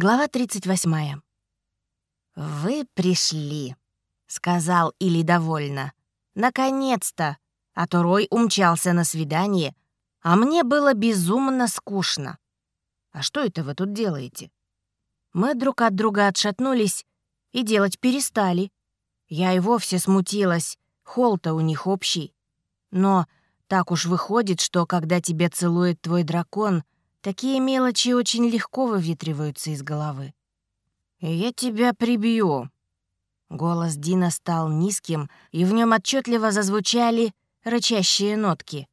Глава 38. «Вы пришли», — сказал Или довольно. «Наконец-то!» А то Рой умчался на свидание, а мне было безумно скучно. «А что это вы тут делаете?» Мы друг от друга отшатнулись и делать перестали. Я и вовсе смутилась, холл-то у них общий. Но так уж выходит, что когда тебя целует твой дракон, такие мелочи очень легко выветриваются из головы. «Я тебя прибью». Голос Дина стал низким, и в нем отчетливо зазвучали рычащие нотки.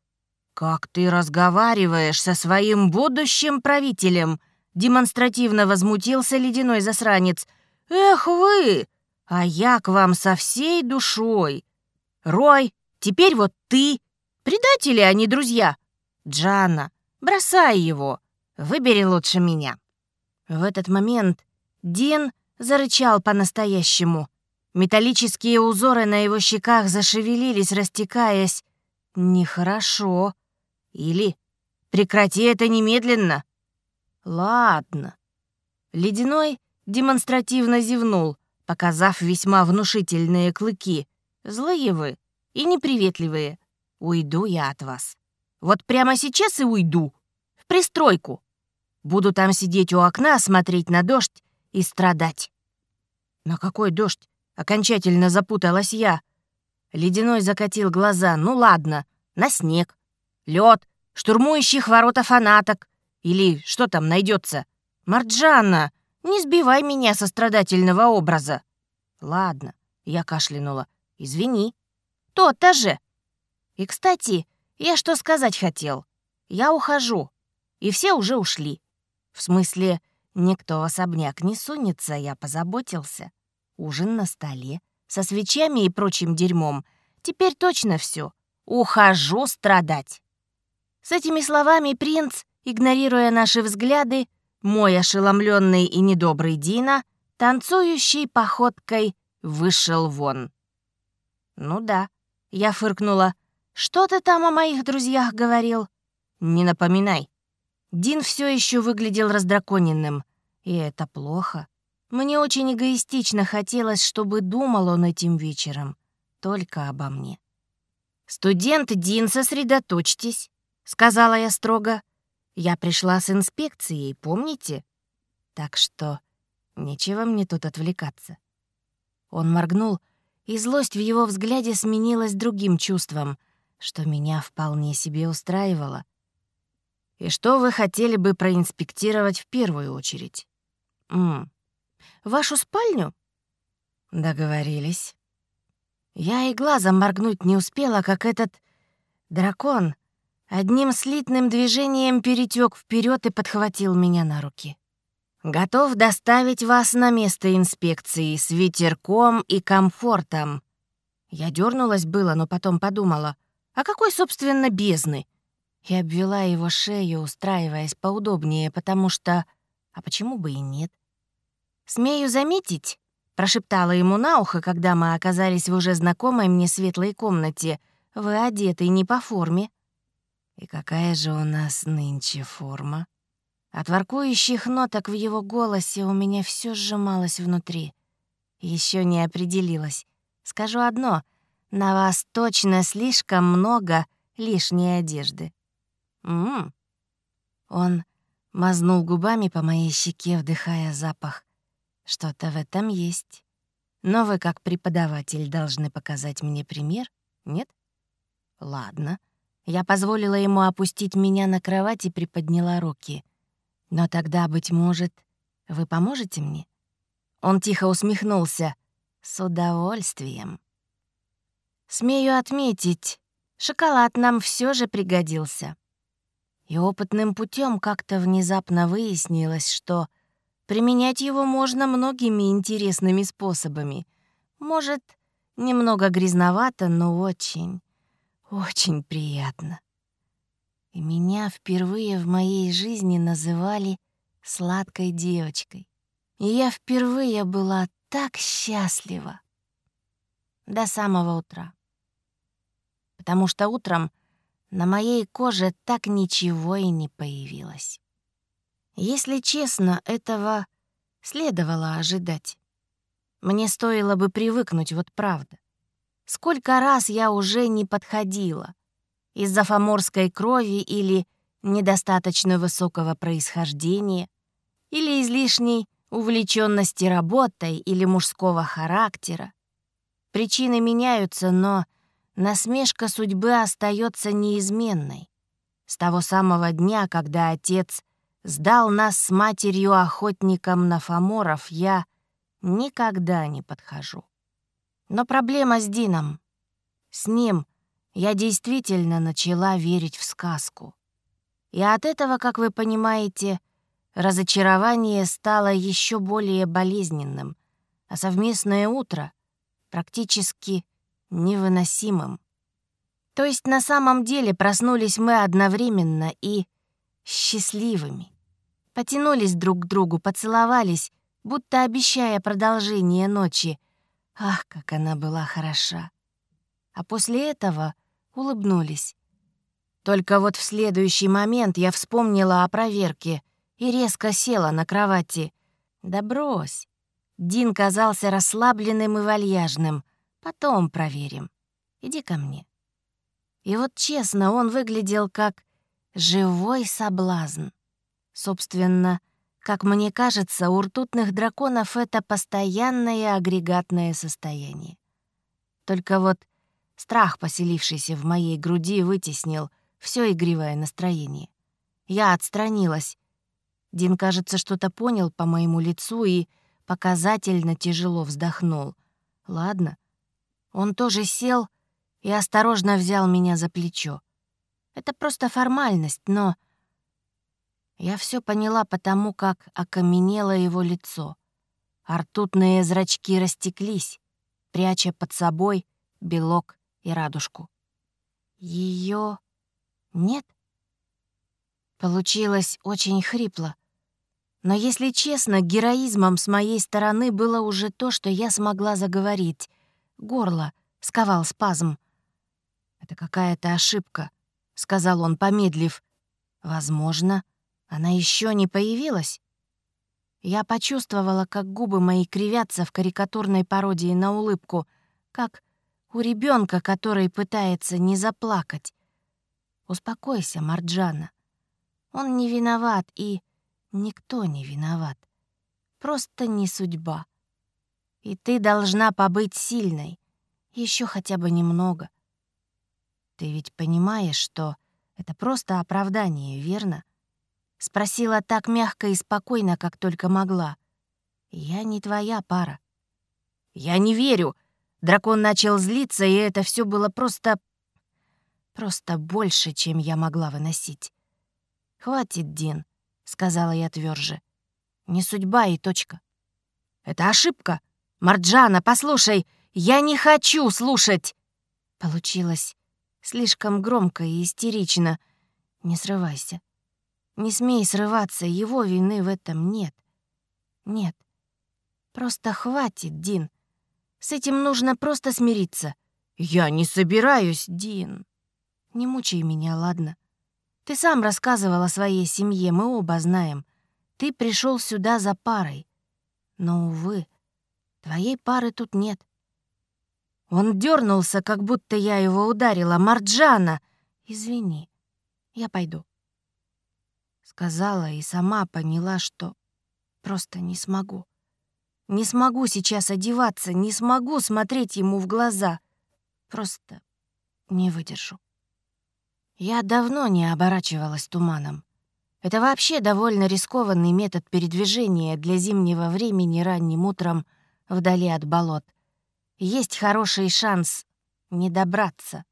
«Как ты разговариваешь со своим будущим правителем?» Демонстративно возмутился ледяной засранец. «Эх вы! А я к вам со всей душой! Рой, теперь вот ты! Предатели, а не друзья! Джанна, бросай его! Выбери лучше меня!» В этот момент Дин зарычал по-настоящему. Металлические узоры на его щеках зашевелились, растекаясь. «Нехорошо. Или прекрати это немедленно!» «Ладно». Ледяной демонстративно зевнул, показав весьма внушительные клыки. «Злые вы и неприветливые. Уйду я от вас. Вот прямо сейчас и уйду. Пристройку. Буду там сидеть у окна, смотреть на дождь и страдать». «На какой дождь?» — окончательно запуталась я. Ледяной закатил глаза. «Ну ладно, на снег. Лед, штурмующих ворота фанаток. Или что там найдется? Марджанна, не сбивай меня со страдательного образа. Ладно, я кашлянула. Извини. То-то же. И, кстати, я что сказать хотел. Я ухожу. И все уже ушли. В смысле, никто в особняк не сунется, я позаботился. Ужин на столе, со свечами и прочим дерьмом. Теперь точно все. Ухожу страдать. С этими словами принц игнорируя наши взгляды, мой ошеломленный и недобрый Дина, танцующей походкой, вышел вон. «Ну да», — я фыркнула. «Что ты там о моих друзьях говорил?» «Не напоминай». Дин все еще выглядел раздраконенным, и это плохо. Мне очень эгоистично хотелось, чтобы думал он этим вечером. Только обо мне. «Студент Дин, сосредоточьтесь», — сказала я строго. Я пришла с инспекцией, помните? Так что нечего мне тут отвлекаться. Он моргнул, и злость в его взгляде сменилась другим чувством, что меня вполне себе устраивало. И что вы хотели бы проинспектировать в первую очередь? М вашу спальню? Договорились. Я и глазом моргнуть не успела, как этот дракон Одним слитным движением перетек вперед и подхватил меня на руки. «Готов доставить вас на место инспекции с ветерком и комфортом». Я дернулась было, но потом подумала, а какой, собственно, бездны? И обвела его шею, устраиваясь поудобнее, потому что... А почему бы и нет? «Смею заметить», — прошептала ему на ухо, когда мы оказались в уже знакомой мне светлой комнате, «вы одеты не по форме». И какая же у нас нынче форма? От воркующих ноток в его голосе у меня все сжималось внутри. Еще не определилась. Скажу одно — на вас точно слишком много лишней одежды. М, Он мазнул губами по моей щеке, вдыхая запах. Что-то в этом есть. Но вы, как преподаватель, должны показать мне пример, нет? Ладно. Я позволила ему опустить меня на кровать и приподняла руки. «Но тогда, быть может, вы поможете мне?» Он тихо усмехнулся. «С удовольствием». Смею отметить, шоколад нам все же пригодился. И опытным путем как-то внезапно выяснилось, что применять его можно многими интересными способами. Может, немного грязновато, но очень, очень приятно. И меня впервые в моей жизни называли сладкой девочкой. И я впервые была так счастлива. До самого утра. Потому что утром на моей коже так ничего и не появилось. Если честно, этого следовало ожидать. Мне стоило бы привыкнуть, вот правда. Сколько раз я уже не подходила. Из-за фаморской крови или недостаточно высокого происхождения, или излишней увлеченности работой или мужского характера. Причины меняются, но насмешка судьбы остается неизменной. С того самого дня, когда отец сдал нас с матерью охотникам на фаморов, я никогда не подхожу. Но проблема с Дином. С ним я действительно начала верить в сказку. И от этого, как вы понимаете, разочарование стало еще более болезненным, а совместное утро — практически невыносимым. То есть на самом деле проснулись мы одновременно и счастливыми. Потянулись друг к другу, поцеловались, будто обещая продолжение ночи. Ах, как она была хороша! А после этого улыбнулись. Только вот в следующий момент я вспомнила о проверке и резко села на кровати. Да брось. Дин казался расслабленным и вальяжным. Потом проверим. Иди ко мне. И вот честно, он выглядел как живой соблазн. Собственно, как мне кажется, у ртутных драконов это постоянное агрегатное состояние. Только вот страх, поселившийся в моей груди, вытеснил — все игривое настроение. Я отстранилась. Дин, кажется, что-то понял по моему лицу и показательно тяжело вздохнул. Ладно. Он тоже сел и осторожно взял меня за плечо. Это просто формальность, но... Я все поняла потому, как окаменело его лицо. Артутные зрачки растеклись, пряча под собой белок и радужку. Ее нет? Получилось очень хрипло. Но, если честно, героизмом с моей стороны было уже то, что я смогла заговорить. Горло сковал спазм. «Это какая-то ошибка», — сказал он, помедлив. «Возможно, она еще не появилась». Я почувствовала, как губы мои кривятся в карикатурной пародии на улыбку, как у ребенка, который пытается не заплакать. Успокойся, Марджана. Он не виноват, и никто не виноват. Просто не судьба. И ты должна побыть сильной, еще хотя бы немного. Ты ведь понимаешь, что это просто оправдание, верно? Спросила так мягко и спокойно, как только могла. Я не твоя пара. Я не верю. Дракон начал злиться, и это все было просто Просто больше, чем я могла выносить. «Хватит, Дин», — сказала я тверже. «Не судьба и точка». «Это ошибка! Марджана, послушай! Я не хочу слушать!» Получилось слишком громко и истерично. «Не срывайся. Не смей срываться, его вины в этом нет. Нет. Просто хватит, Дин. С этим нужно просто смириться». «Я не собираюсь, Дин», не мучай меня, ладно? Ты сам рассказывал о своей семье, мы оба знаем. Ты пришел сюда за парой. Но, увы, твоей пары тут нет. Он дернулся, как будто я его ударила. Марджана! Извини, я пойду. Сказала и сама поняла, что просто не смогу. Не смогу сейчас одеваться, не смогу смотреть ему в глаза. Просто не выдержу. Я давно не оборачивалась туманом. Это вообще довольно рискованный метод передвижения для зимнего времени ранним утром вдали от болот. Есть хороший шанс не добраться.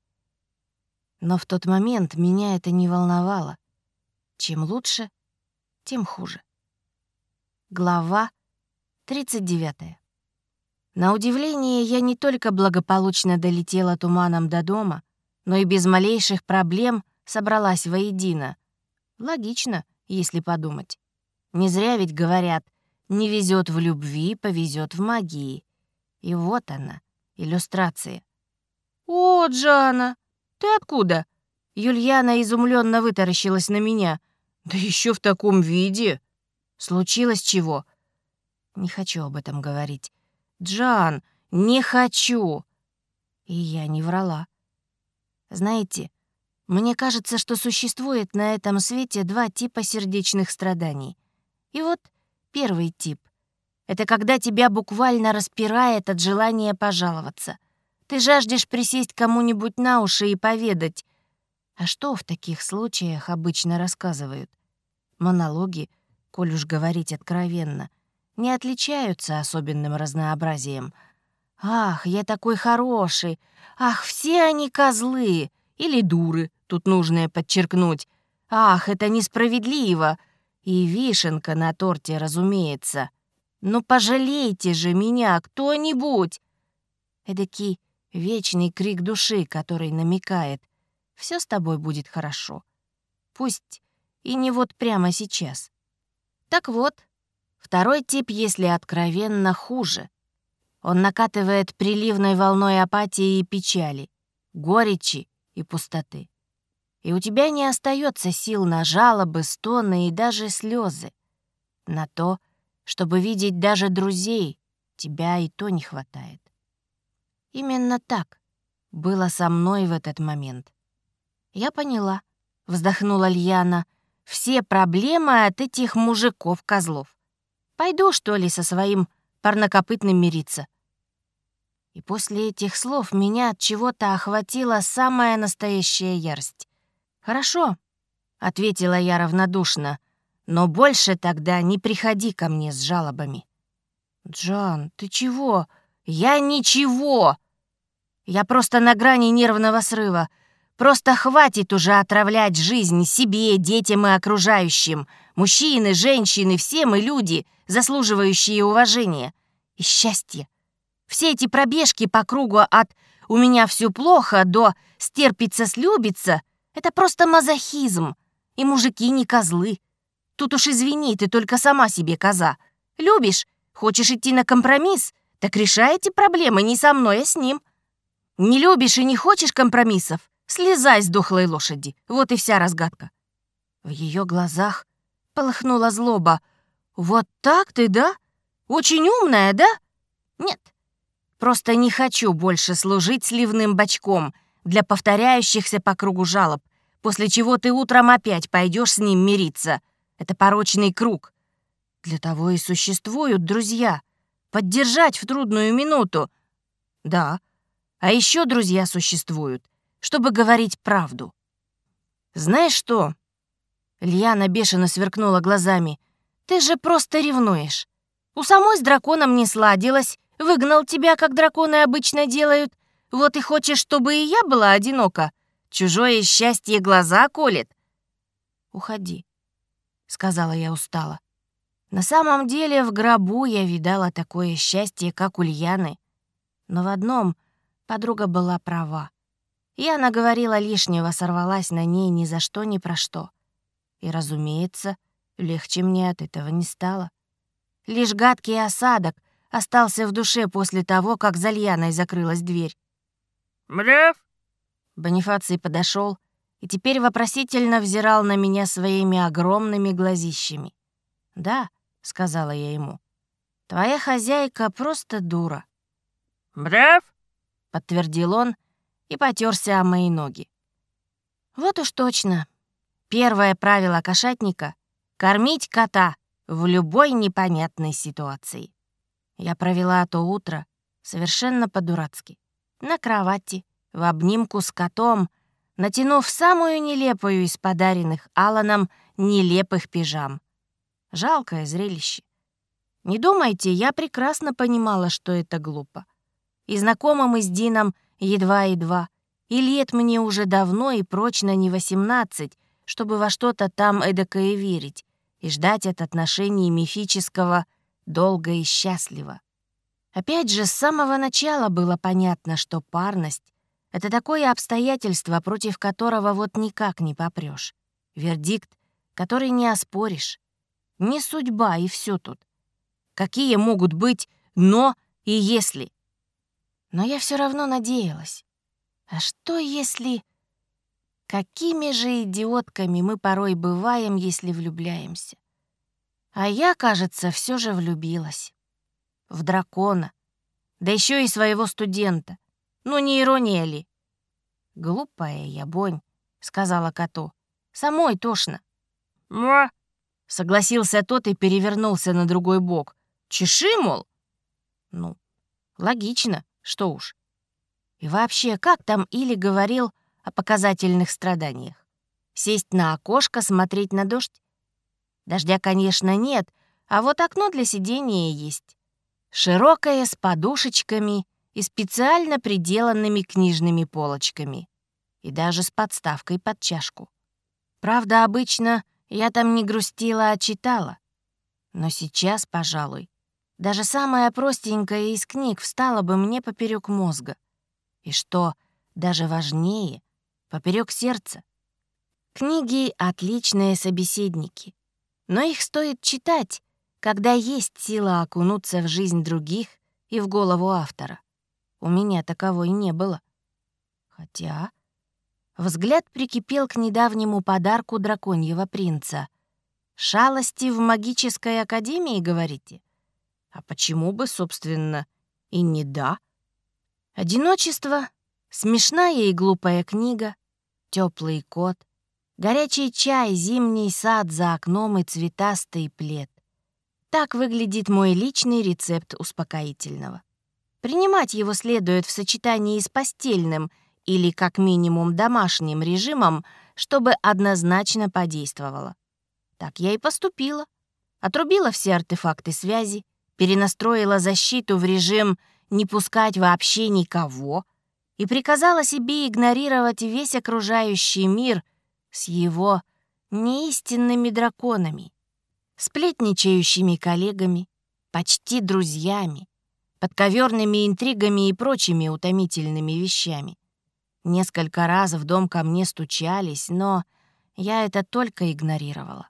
Но в тот момент меня это не волновало. Чем лучше, тем хуже. Глава 39. На удивление, я не только благополучно долетела туманом до дома, но и без малейших проблем собралась воедино. Логично, если подумать. Не зря ведь говорят, не везет в любви, повезет в магии. И вот она, иллюстрация. «О, Джана, ты откуда?» Юльяна изумленно вытаращилась на меня. «Да еще в таком виде!» «Случилось чего?» Не хочу об этом говорить. Джан, не хочу. И я не врала. Знаете, мне кажется, что существует на этом свете два типа сердечных страданий. И вот первый тип — это когда тебя буквально распирает от желания пожаловаться. Ты жаждешь присесть кому-нибудь на уши и поведать. А что в таких случаях обычно рассказывают? Монологи, коль уж говорить откровенно, не отличаются особенным разнообразием. «Ах, я такой хороший! Ах, все они козлы!» Или дуры, тут нужное подчеркнуть. Ах, это несправедливо! И вишенка на торте, разумеется. Ну пожалейте же меня кто-нибудь! Эдакий вечный крик души, который намекает. Все с тобой будет хорошо. Пусть и не вот прямо сейчас. Так вот, второй тип, если откровенно, хуже. Он накатывает приливной волной апатии и печали, горечи и пустоты. И у тебя не остается сил на жалобы, стоны и даже слезы. На то, чтобы видеть даже друзей, тебя и то не хватает. Именно так было со мной в этот момент. Я поняла, вздохнула Льяна. Все проблемы от этих мужиков-козлов. Пойду, что ли, со своим парнокопытным мириться. И после этих слов меня от чего-то охватила самая настоящая ярость. «Хорошо», — ответила я равнодушно, «но больше тогда не приходи ко мне с жалобами». «Джон, ты чего?» «Я ничего!» «Я просто на грани нервного срыва. Просто хватит уже отравлять жизнь себе, детям и окружающим. Мужчины, женщины, все мы люди, заслуживающие уважения и счастья. Все эти пробежки по кругу от «у меня все плохо» до «стерпится-слюбится» — это просто мазохизм. И мужики не козлы. Тут уж извини, ты только сама себе коза. Любишь? Хочешь идти на компромисс? Так решай эти проблемы не со мной, а с ним. Не любишь и не хочешь компромиссов? Слезай с дохлой лошади. Вот и вся разгадка. В ее глазах полыхнула злоба. «Вот так ты, да? Очень умная, да?» «Нет, Просто не хочу больше служить сливным бачком для повторяющихся по кругу жалоб, после чего ты утром опять пойдешь с ним мириться. Это порочный круг. Для того и существуют друзья. Поддержать в трудную минуту. Да. А еще друзья существуют, чтобы говорить правду. Знаешь что? Льяна бешено сверкнула глазами. Ты же просто ревнуешь. У самой с драконом не сладилось, Выгнал тебя, как драконы обычно делают. Вот и хочешь, чтобы и я была одинока. Чужое счастье глаза колет. Уходи, сказала я устало. На самом деле в гробу я видала такое счастье, как Ульяны. Но в одном подруга была права. Я наговорила лишнего, сорвалась на ней ни за что, ни про что. И, разумеется, легче мне от этого не стало. Лишь гадкий осадок — остался в душе после того, как за Льяной закрылась дверь. «Мрев?» Бонифаций подошел и теперь вопросительно взирал на меня своими огромными глазищами. «Да», — сказала я ему, — «твоя хозяйка просто дура». «Мрев?» — подтвердил он и потерся о мои ноги. «Вот уж точно. Первое правило кошатника — кормить кота в любой непонятной ситуации». Я провела то утро совершенно по-дурацки. На кровати, в обнимку с котом, натянув самую нелепую из подаренных Аланом нелепых пижам. Жалкое зрелище. Не думайте, я прекрасно понимала, что это глупо. И знакомы мы с Дином едва-едва, и лет мне уже давно и прочно не восемнадцать, чтобы во что-то там эдакое верить и ждать от отношений мифического долго и счастливо. Опять же, с самого начала было понятно, что парность — это такое обстоятельство, против которого вот никак не попрёшь. Вердикт, который не оспоришь. Не судьба, и все тут. Какие могут быть «но» и «если»? Но я все равно надеялась. А что если... Какими же идиотками мы порой бываем, если влюбляемся? А я, кажется, все же влюбилась. В дракона, да еще и своего студента. Ну, не ирония ли? «Глупая я, Бонь», — сказала коту. «Самой тошно». «Ма!» — согласился тот и перевернулся на другой бок. «Чеши, мол?» «Ну, логично, что уж». И вообще, как там Или говорил о показательных страданиях? Сесть на окошко, смотреть на дождь? Дождя, конечно, нет, а вот окно для сидения есть. Широкое, с подушечками и специально приделанными книжными полочками. И даже с подставкой под чашку. Правда, обычно я там не грустила, а читала. Но сейчас, пожалуй, даже самая простенькая из книг встала бы мне поперек мозга. И что даже важнее, поперек сердца. Книги — отличные собеседники, но их стоит читать, когда есть сила окунуться в жизнь других и в голову автора. У меня таковой не было. Хотя... Взгляд прикипел к недавнему подарку драконьего принца. «Шалости в магической академии, говорите? А почему бы, собственно, и не да?» Одиночество, смешная и глупая книга, теплый кот, горячий чай, зимний сад за окном и цветастый плед. Так выглядит мой личный рецепт успокоительного. Принимать его следует в сочетании с постельным или, как минимум, домашним режимом, чтобы однозначно подействовало. Так я и поступила. Отрубила все артефакты связи, перенастроила защиту в режим «не пускать вообще никого» и приказала себе игнорировать весь окружающий мир с его неистинными драконами сплетничающими коллегами, почти друзьями, подковерными интригами и прочими утомительными вещами. Несколько раз в дом ко мне стучались, но я это только игнорировала.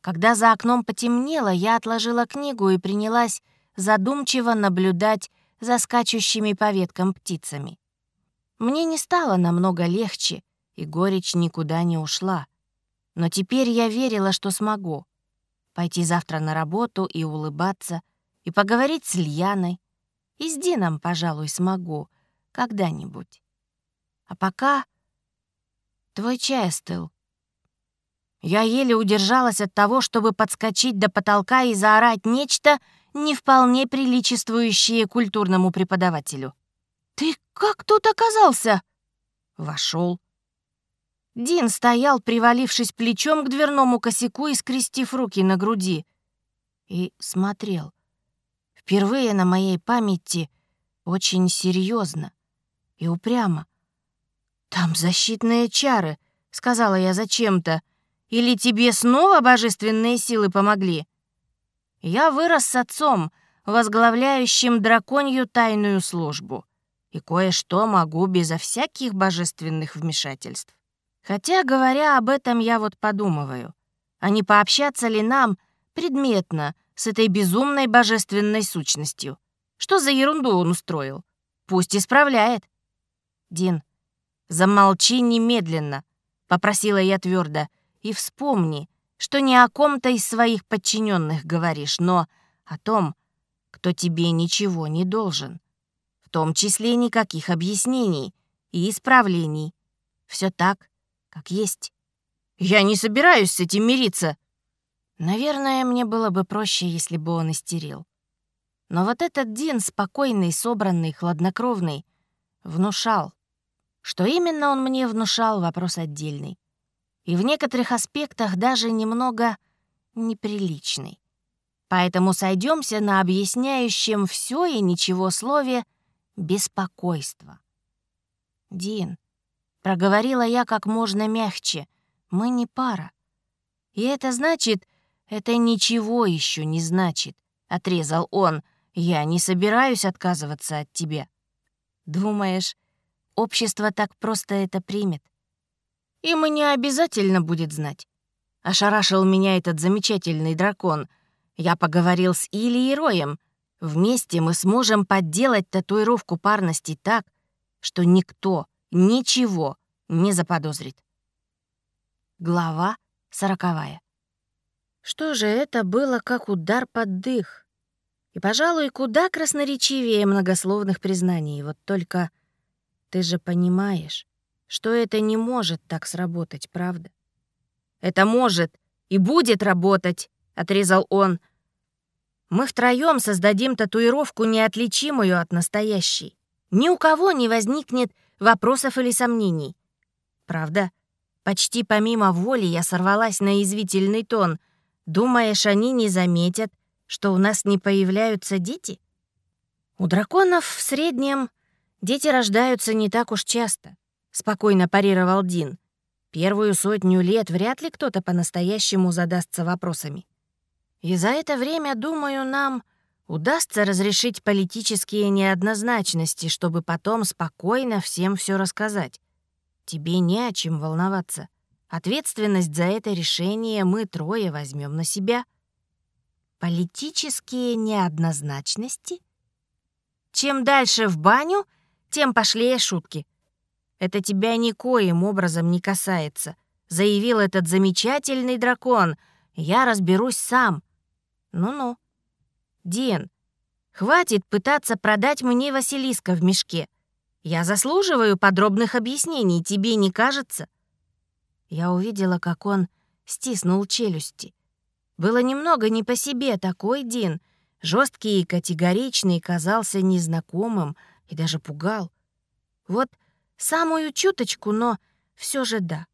Когда за окном потемнело, я отложила книгу и принялась задумчиво наблюдать за скачущими по веткам птицами. Мне не стало намного легче, и горечь никуда не ушла. Но теперь я верила, что смогу пойти завтра на работу и улыбаться, и поговорить с Льяной. И с Дином, пожалуй, смогу когда-нибудь. А пока твой чай остыл. Я еле удержалась от того, чтобы подскочить до потолка и заорать нечто, не вполне приличествующее культурному преподавателю. «Ты как тут оказался?» Вошел. Дин стоял, привалившись плечом к дверному косяку и скрестив руки на груди. И смотрел. Впервые на моей памяти очень серьезно и упрямо. «Там защитные чары», — сказала я зачем-то. «Или тебе снова божественные силы помогли?» Я вырос с отцом, возглавляющим драконью тайную службу, и кое-что могу безо всяких божественных вмешательств. Хотя, говоря об этом, я вот подумываю, а не пообщаться ли нам предметно с этой безумной божественной сущностью? Что за ерунду он устроил? Пусть исправляет. Дин, замолчи немедленно, попросила я твердо, и вспомни, что не о ком-то из своих подчиненных говоришь, но о том, кто тебе ничего не должен. В том числе никаких объяснений и исправлений. Все так, как есть. Я не собираюсь с этим мириться. Наверное, мне было бы проще, если бы он истерил. Но вот этот Дин, спокойный, собранный, хладнокровный, внушал. Что именно он мне внушал, вопрос отдельный. И в некоторых аспектах даже немного неприличный. Поэтому сойдемся на объясняющем все и ничего слове «беспокойство». Дин, Проговорила я как можно мягче. Мы не пара. И это значит, это ничего еще не значит, отрезал он. Я не собираюсь отказываться от тебя. Думаешь, общество так просто это примет? Им и не обязательно будет знать. Ошарашил меня этот замечательный дракон. Я поговорил с Илией Роем. Вместе мы сможем подделать татуировку парности так, что никто ничего не заподозрит. Глава сороковая. Что же это было, как удар под дых? И, пожалуй, куда красноречивее многословных признаний. Вот только ты же понимаешь, что это не может так сработать, правда? Это может и будет работать, отрезал он. Мы втроем создадим татуировку неотличимую от настоящей. Ни у кого не возникнет вопросов или сомнений. Правда, почти помимо воли я сорвалась на извительный тон. Думаешь, они не заметят, что у нас не появляются дети? У драконов в среднем дети рождаются не так уж часто, спокойно парировал Дин. Первую сотню лет вряд ли кто-то по-настоящему задастся вопросами. И за это время, думаю, нам удастся разрешить политические неоднозначности, чтобы потом спокойно всем все рассказать. Тебе не о чем волноваться. Ответственность за это решение мы трое возьмем на себя. Политические неоднозначности? Чем дальше в баню, тем пошлее шутки. Это тебя никоим образом не касается, заявил этот замечательный дракон. Я разберусь сам. Ну-ну. Дин, хватит пытаться продать мне Василиска в мешке. Я заслуживаю подробных объяснений, тебе не кажется?» Я увидела, как он стиснул челюсти. Было немного не по себе такой Дин, жесткий и категоричный, казался незнакомым и даже пугал. Вот самую чуточку, но все же да.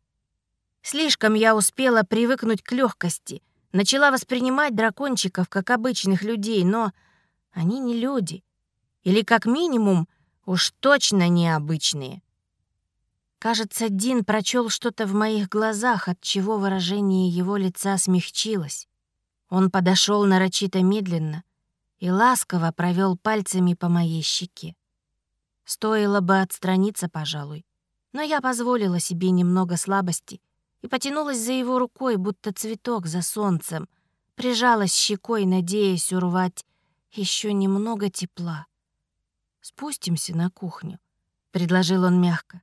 Слишком я успела привыкнуть к легкости — Начала воспринимать дракончиков как обычных людей, но они не люди. Или, как минимум, уж точно необычные. Кажется, Дин прочел что-то в моих глазах, от чего выражение его лица смягчилось. Он подошел нарочито медленно и ласково провел пальцами по моей щеке. Стоило бы отстраниться, пожалуй, но я позволила себе немного слабости и потянулась за его рукой, будто цветок за солнцем, прижалась щекой, надеясь урвать еще немного тепла. «Спустимся на кухню», — предложил он мягко.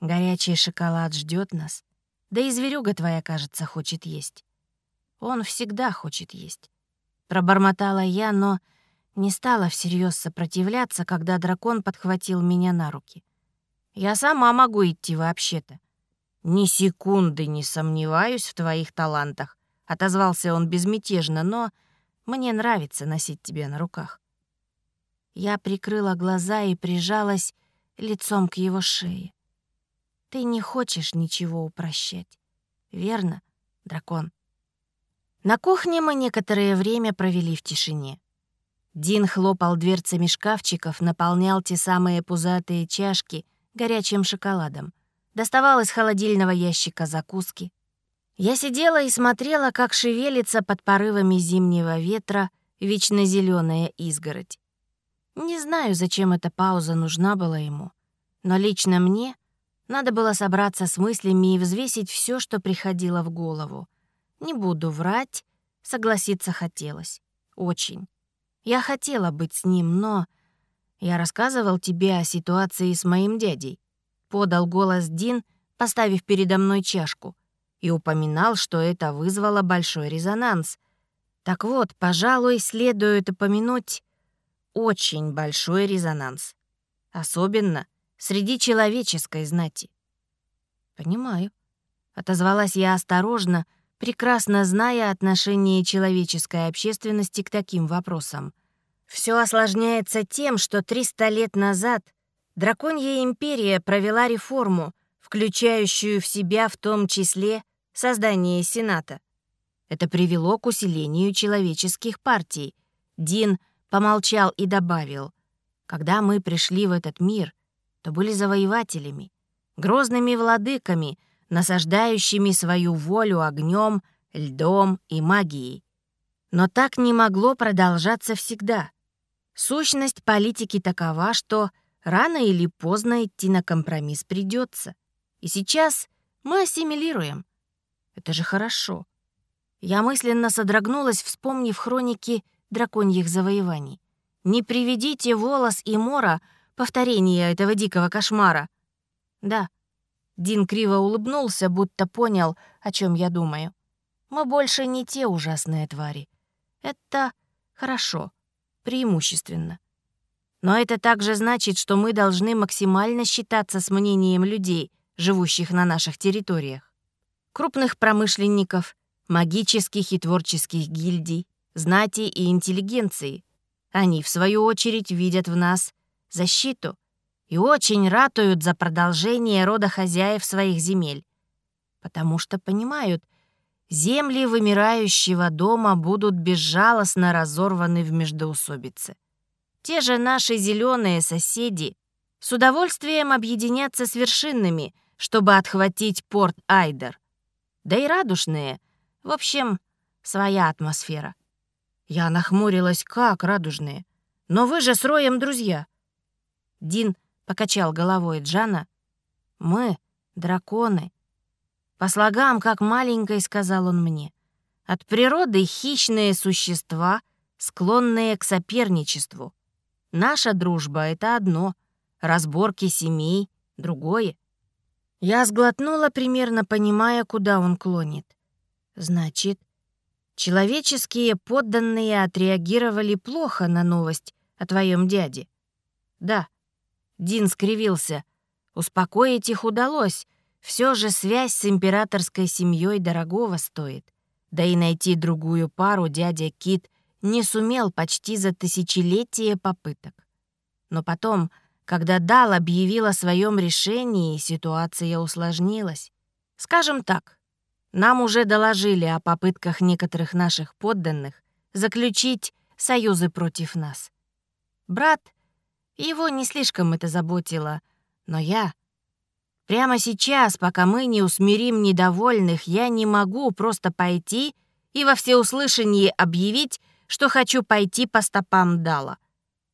«Горячий шоколад ждет нас. Да и зверюга твоя, кажется, хочет есть. Он всегда хочет есть». Пробормотала я, но не стала всерьез сопротивляться, когда дракон подхватил меня на руки. «Я сама могу идти вообще-то. «Ни секунды не сомневаюсь в твоих талантах», — отозвался он безмятежно, «но мне нравится носить тебя на руках». Я прикрыла глаза и прижалась лицом к его шее. «Ты не хочешь ничего упрощать, верно, дракон?» На кухне мы некоторое время провели в тишине. Дин хлопал дверцами шкафчиков, наполнял те самые пузатые чашки горячим шоколадом доставал из холодильного ящика закуски. Я сидела и смотрела, как шевелится под порывами зимнего ветра вечно зеленая изгородь. Не знаю, зачем эта пауза нужна была ему, но лично мне надо было собраться с мыслями и взвесить все, что приходило в голову. Не буду врать, согласиться хотелось. Очень. Я хотела быть с ним, но... Я рассказывал тебе о ситуации с моим дядей подал голос Дин, поставив передо мной чашку, и упоминал, что это вызвало большой резонанс. Так вот, пожалуй, следует упомянуть очень большой резонанс. Особенно среди человеческой знати. «Понимаю», — отозвалась я осторожно, прекрасно зная отношение человеческой общественности к таким вопросам. Все осложняется тем, что 300 лет назад — Драконья империя провела реформу, включающую в себя в том числе создание Сената. Это привело к усилению человеческих партий. Дин помолчал и добавил, «Когда мы пришли в этот мир, то были завоевателями, грозными владыками, насаждающими свою волю огнем, льдом и магией. Но так не могло продолжаться всегда. Сущность политики такова, что Рано или поздно идти на компромисс придется. И сейчас мы ассимилируем. Это же хорошо. Я мысленно содрогнулась, вспомнив хроники драконьих завоеваний. Не приведите волос и мора повторение этого дикого кошмара. Да. Дин криво улыбнулся, будто понял, о чем я думаю. Мы больше не те ужасные твари. Это хорошо. преимущественно. Но это также значит, что мы должны максимально считаться с мнением людей, живущих на наших территориях. Крупных промышленников, магических и творческих гильдий, знати и интеллигенции. Они, в свою очередь, видят в нас защиту и очень ратуют за продолжение рода хозяев своих земель, потому что понимают, земли вымирающего дома будут безжалостно разорваны в междоусобице. Те же наши зеленые соседи с удовольствием объединятся с вершинными, чтобы отхватить порт Айдер. Да и радужные. В общем, своя атмосфера. Я нахмурилась, как радужные. Но вы же с Роем друзья. Дин покачал головой Джана. Мы — драконы. По слогам, как маленькой, сказал он мне. От природы хищные существа, склонные к соперничеству. Наша дружба — это одно, разборки семей — другое. Я сглотнула, примерно понимая, куда он клонит. Значит, человеческие подданные отреагировали плохо на новость о твоем дяде. Да, Дин скривился. Успокоить их удалось. Все же связь с императорской семьей дорогого стоит. Да и найти другую пару дядя Кит не сумел почти за тысячелетие попыток. Но потом, когда Дал объявил о своем решении, ситуация усложнилась. Скажем так, нам уже доложили о попытках некоторых наших подданных заключить союзы против нас. Брат, его не слишком это заботило, но я... Прямо сейчас, пока мы не усмирим недовольных, я не могу просто пойти и во всеуслышание объявить, что хочу пойти по стопам Дала.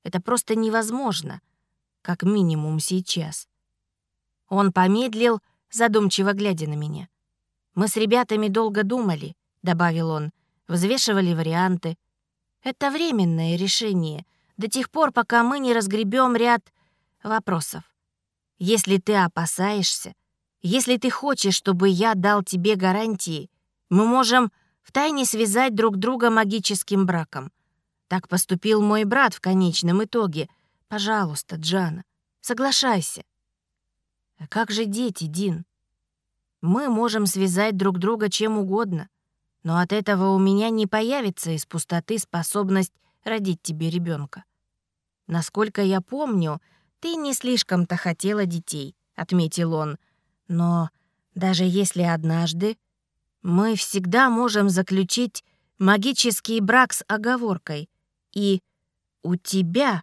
Это просто невозможно, как минимум сейчас. Он помедлил, задумчиво глядя на меня. «Мы с ребятами долго думали», — добавил он, взвешивали варианты. «Это временное решение, до тех пор, пока мы не разгребем ряд вопросов. Если ты опасаешься, если ты хочешь, чтобы я дал тебе гарантии, мы можем втайне связать друг друга магическим браком. Так поступил мой брат в конечном итоге. Пожалуйста, Джана, соглашайся. А как же дети, Дин? Мы можем связать друг друга чем угодно, но от этого у меня не появится из пустоты способность родить тебе ребенка. Насколько я помню, ты не слишком-то хотела детей, отметил он. Но даже если однажды мы всегда можем заключить магический брак с оговоркой. И у тебя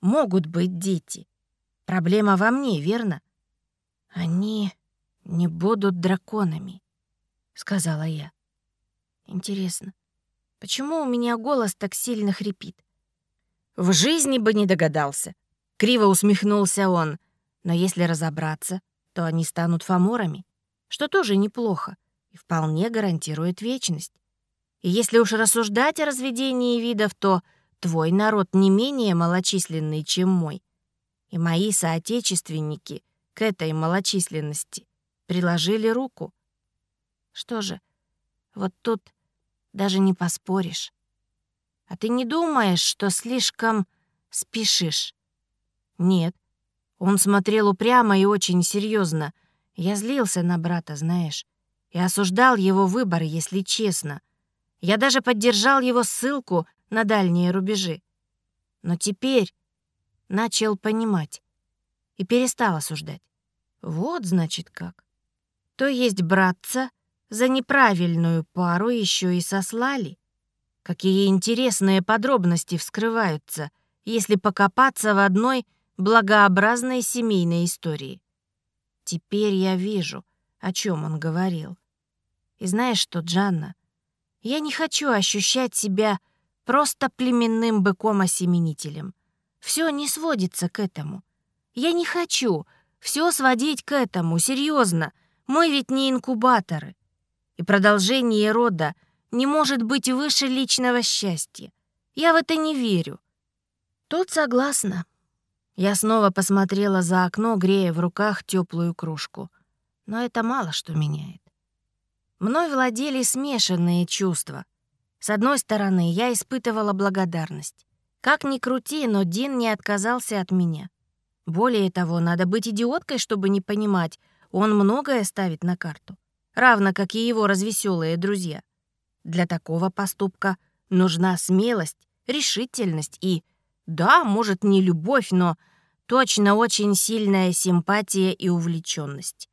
могут быть дети. Проблема во мне, верно? Они не будут драконами, сказала я. Интересно, почему у меня голос так сильно хрипит? В жизни бы не догадался. Криво усмехнулся он. Но если разобраться, то они станут фаморами, что тоже неплохо и вполне гарантирует вечность. И если уж рассуждать о разведении видов, то твой народ не менее малочисленный, чем мой. И мои соотечественники к этой малочисленности приложили руку. Что же, вот тут даже не поспоришь. А ты не думаешь, что слишком спешишь? Нет. Он смотрел упрямо и очень серьезно. Я злился на брата, знаешь и осуждал его выбор, если честно. Я даже поддержал его ссылку на дальние рубежи. Но теперь начал понимать и перестал осуждать. Вот, значит, как. То есть братца за неправильную пару еще и сослали. Какие интересные подробности вскрываются, если покопаться в одной благообразной семейной истории. Теперь я вижу, о чем он говорил. И знаешь что, Джанна, я не хочу ощущать себя просто племенным быком-осеменителем. Все не сводится к этому. Я не хочу все сводить к этому, серьезно. Мы ведь не инкубаторы. И продолжение рода не может быть выше личного счастья. Я в это не верю. Тут согласна. Я снова посмотрела за окно, грея в руках теплую кружку. Но это мало что меняет. Мной владели смешанные чувства. С одной стороны, я испытывала благодарность. Как ни крути, но Дин не отказался от меня. Более того, надо быть идиоткой, чтобы не понимать, он многое ставит на карту, равно как и его развеселые друзья. Для такого поступка нужна смелость, решительность и, да, может, не любовь, но точно очень сильная симпатия и увлеченность.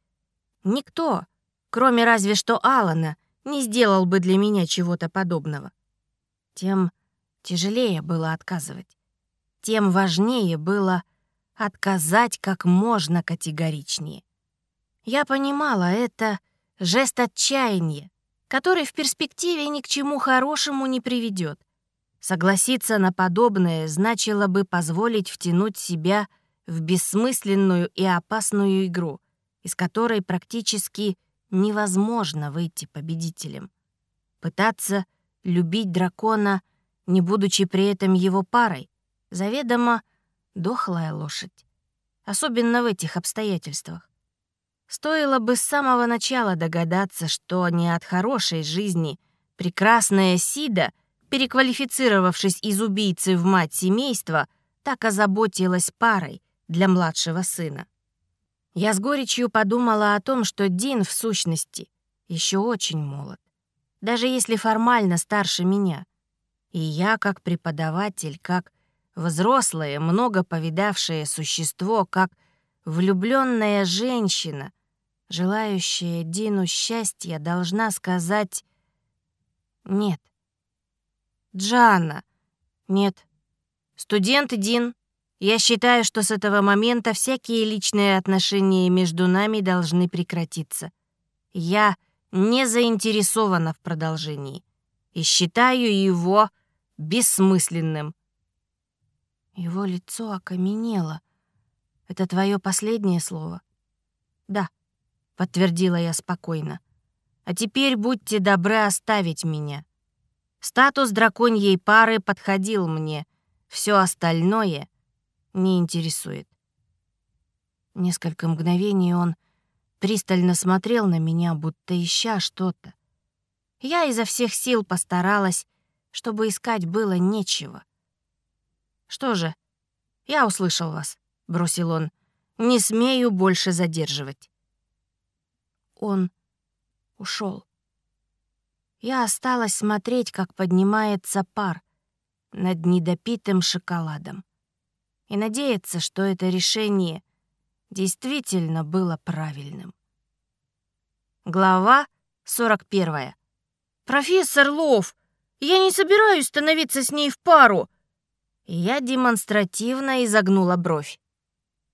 Никто, кроме разве что Алана, не сделал бы для меня чего-то подобного. Тем тяжелее было отказывать. Тем важнее было отказать как можно категоричнее. Я понимала, это жест отчаяния, который в перспективе ни к чему хорошему не приведет. Согласиться на подобное значило бы позволить втянуть себя в бессмысленную и опасную игру, из которой практически невозможно выйти победителем. Пытаться любить дракона, не будучи при этом его парой, заведомо дохлая лошадь. Особенно в этих обстоятельствах. Стоило бы с самого начала догадаться, что не от хорошей жизни прекрасная Сида, переквалифицировавшись из убийцы в мать семейства, так озаботилась парой для младшего сына. Я с горечью подумала о том, что Дин, в сущности, еще очень молод. Даже если формально старше меня. И я, как преподаватель, как взрослое, много повидавшее существо, как влюбленная женщина, желающая Дину счастья, должна сказать «нет». «Джанна!» «Нет». «Студент Дин, я считаю, что с этого момента всякие личные отношения между нами должны прекратиться. Я не заинтересована в продолжении и считаю его бессмысленным. Его лицо окаменело. Это твое последнее слово? Да, подтвердила я спокойно. А теперь будьте добры оставить меня. Статус драконьей пары подходил мне. Все остальное — не интересует. Несколько мгновений он пристально смотрел на меня, будто ища что-то. Я изо всех сил постаралась, чтобы искать было нечего. «Что же, я услышал вас», — бросил он. «Не смею больше задерживать». Он ушел. Я осталась смотреть, как поднимается пар над недопитым шоколадом и надеяться, что это решение действительно было правильным. Глава 41. «Профессор Лов, я не собираюсь становиться с ней в пару!» Я демонстративно изогнула бровь.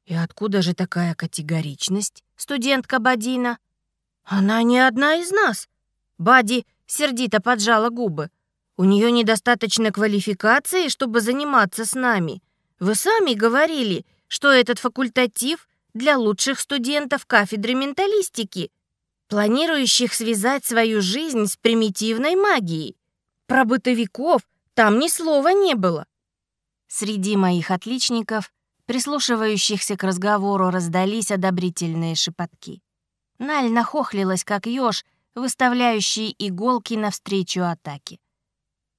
«И откуда же такая категоричность, студентка Бадина?» «Она не одна из нас!» Бади сердито поджала губы. «У нее недостаточно квалификации, чтобы заниматься с нами. Вы сами говорили, что этот факультатив для лучших студентов кафедры менталистики, планирующих связать свою жизнь с примитивной магией. Про бытовиков там ни слова не было. Среди моих отличников, прислушивающихся к разговору, раздались одобрительные шепотки. Наль нахохлилась, как ёж, выставляющий иголки навстречу атаке.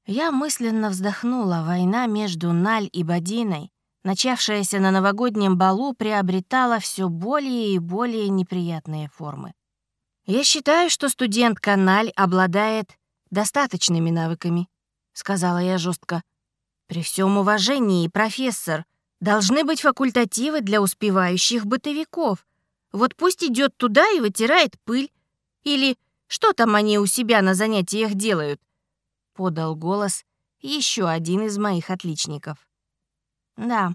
Я мысленно вздохнула. Война между Наль и Бадиной начавшаяся на новогоднем балу, приобретала все более и более неприятные формы. «Я считаю, что студент Каналь обладает достаточными навыками», — сказала я жестко. «При всем уважении, профессор, должны быть факультативы для успевающих бытовиков. Вот пусть идет туда и вытирает пыль. Или что там они у себя на занятиях делают?» — подал голос еще один из моих отличников. Да.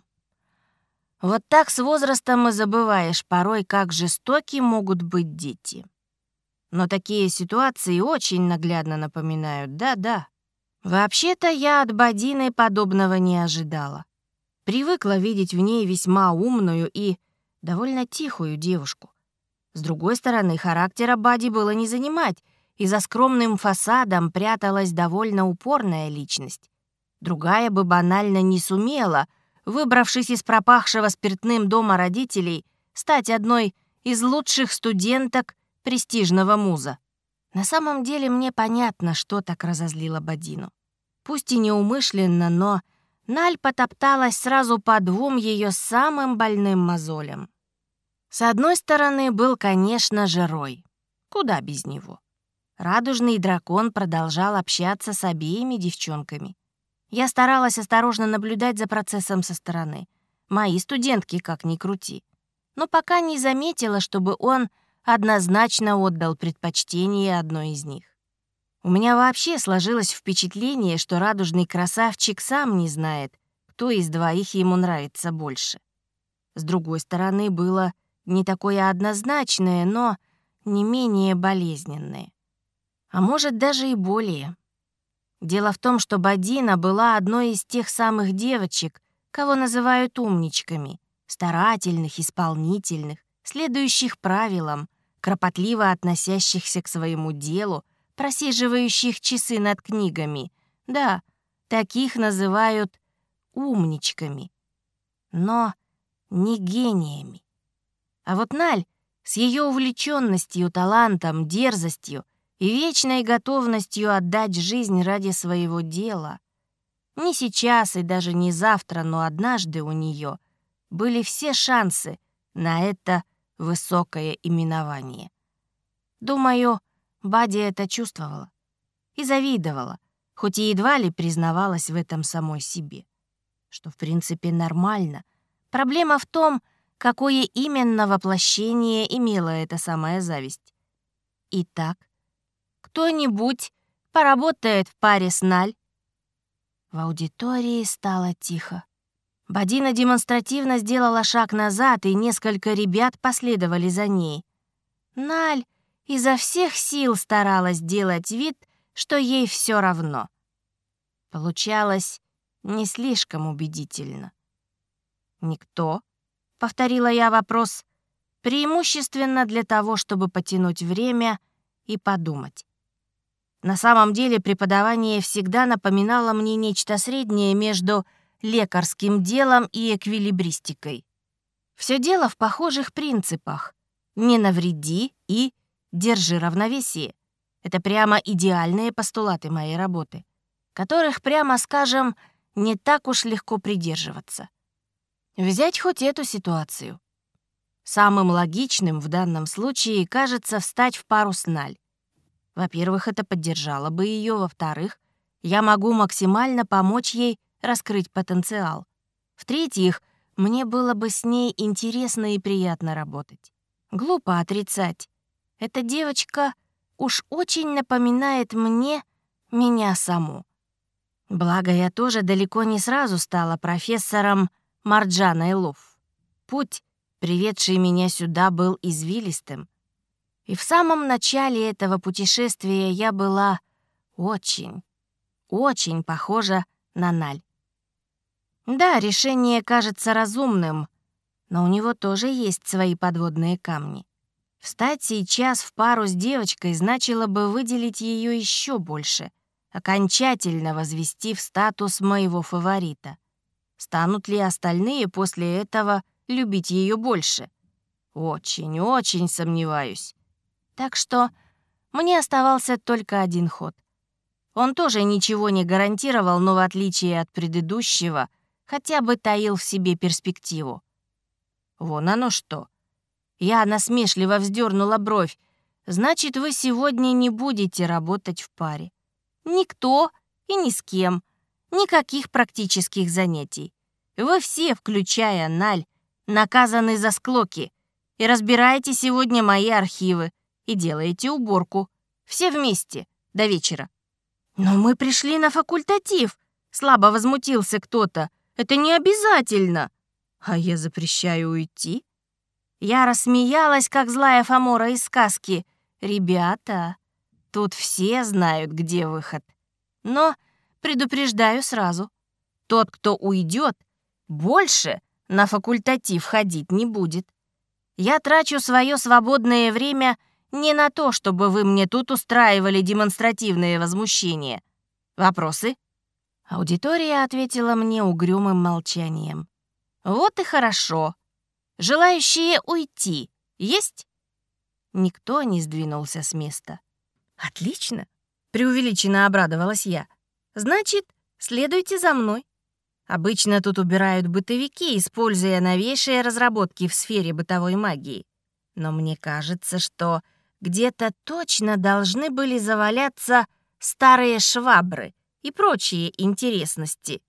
Вот так с возрастом и забываешь порой, как жестоки могут быть дети. Но такие ситуации очень наглядно напоминают, да-да. Вообще-то я от Бадины подобного не ожидала. Привыкла видеть в ней весьма умную и довольно тихую девушку. С другой стороны, характера Бади было не занимать, и за скромным фасадом пряталась довольно упорная личность. Другая бы банально не сумела — выбравшись из пропахшего спиртным дома родителей, стать одной из лучших студенток престижного муза. На самом деле мне понятно, что так разозлило Бадину. Пусть и неумышленно, но Наль потопталась сразу по двум ее самым больным мозолям. С одной стороны был, конечно же, Рой. Куда без него? Радужный дракон продолжал общаться с обеими девчонками. Я старалась осторожно наблюдать за процессом со стороны. Мои студентки, как ни крути. Но пока не заметила, чтобы он однозначно отдал предпочтение одной из них. У меня вообще сложилось впечатление, что радужный красавчик сам не знает, кто из двоих ему нравится больше. С другой стороны, было не такое однозначное, но не менее болезненное. А может, даже и более. Дело в том, что Бадина была одной из тех самых девочек, кого называют умничками, старательных, исполнительных, следующих правилам, кропотливо относящихся к своему делу, просиживающих часы над книгами. Да, таких называют умничками. Но не гениями. А вот Наль с ее увлеченностью, талантом, дерзостью и вечной готовностью отдать жизнь ради своего дела. Не сейчас и даже не завтра, но однажды у нее были все шансы на это высокое именование. Думаю, Бади это чувствовала и завидовала, хоть и едва ли признавалась в этом самой себе. Что, в принципе, нормально. Проблема в том, какое именно воплощение имела эта самая зависть. Итак, кто-нибудь поработает в паре с Наль? В аудитории стало тихо. Бадина демонстративно сделала шаг назад, и несколько ребят последовали за ней. Наль изо всех сил старалась делать вид, что ей все равно. Получалось не слишком убедительно. «Никто?» — повторила я вопрос, преимущественно для того, чтобы потянуть время и подумать. На самом деле преподавание всегда напоминало мне нечто среднее между лекарским делом и эквилибристикой. Все дело в похожих принципах «не навреди» и Держи равновесие. Это прямо идеальные постулаты моей работы, которых, прямо скажем, не так уж легко придерживаться. Взять хоть эту ситуацию. Самым логичным в данном случае кажется встать в пару с Наль. Во-первых, это поддержало бы ее, во-вторых, я могу максимально помочь ей раскрыть потенциал. В-третьих, мне было бы с ней интересно и приятно работать. Глупо отрицать. Эта девочка уж очень напоминает мне меня саму. Благо, я тоже далеко не сразу стала профессором Марджана Лов. Путь, приведший меня сюда, был извилистым. И в самом начале этого путешествия я была очень, очень похожа на Наль. Да, решение кажется разумным, но у него тоже есть свои подводные камни. Встать сейчас в пару с девочкой значило бы выделить ее еще больше, окончательно возвести в статус моего фаворита. Станут ли остальные после этого любить ее больше? Очень-очень сомневаюсь. Так что мне оставался только один ход. Он тоже ничего не гарантировал, но в отличие от предыдущего, хотя бы таил в себе перспективу. Вон оно что — я насмешливо вздернула бровь. «Значит, вы сегодня не будете работать в паре. Никто и ни с кем. Никаких практических занятий. Вы все, включая Наль, наказаны за склоки. И разбираете сегодня мои архивы. И делаете уборку. Все вместе. До вечера». «Но мы пришли на факультатив», — слабо возмутился кто-то. «Это не обязательно». «А я запрещаю уйти?» Я рассмеялась, как злая Фомора из сказки. «Ребята, тут все знают, где выход. Но предупреждаю сразу. Тот, кто уйдет, больше на факультатив ходить не будет. Я трачу свое свободное время не на то, чтобы вы мне тут устраивали демонстративные возмущения. Вопросы?» Аудитория ответила мне угрюмым молчанием. «Вот и хорошо. Желающие уйти есть?» Никто не сдвинулся с места. «Отлично!» — преувеличенно обрадовалась я. «Значит, следуйте за мной. Обычно тут убирают бытовики, используя новейшие разработки в сфере бытовой магии. Но мне кажется, что где-то точно должны были заваляться старые швабры и прочие интересности.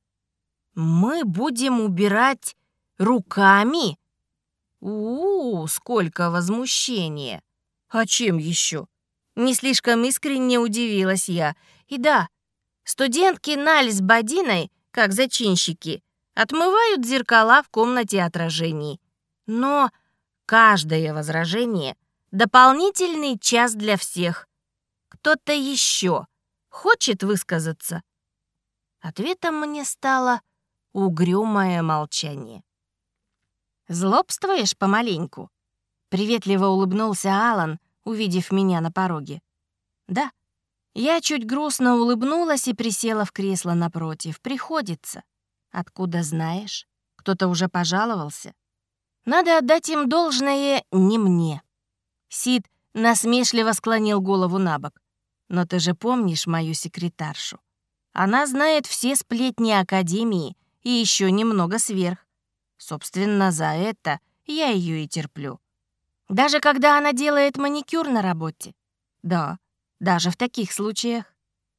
Мы будем убирать руками? У, -у, сколько возмущения! А чем еще? Не слишком искренне удивилась я. И да, студентки Наль с Бадиной, как зачинщики, отмывают зеркала в комнате отражений. Но каждое возражение — дополнительный час для всех. Кто-то еще хочет высказаться? Ответом мне стало угрюмое молчание. «Злобствуешь помаленьку?» Приветливо улыбнулся Алан, увидев меня на пороге. «Да». Я чуть грустно улыбнулась и присела в кресло напротив. «Приходится». «Откуда знаешь? Кто-то уже пожаловался?» «Надо отдать им должное не мне». Сид насмешливо склонил голову на бок. «Но ты же помнишь мою секретаршу? Она знает все сплетни Академии и еще немного сверх. Собственно, за это я ее и терплю. Даже когда она делает маникюр на работе? Да, даже в таких случаях.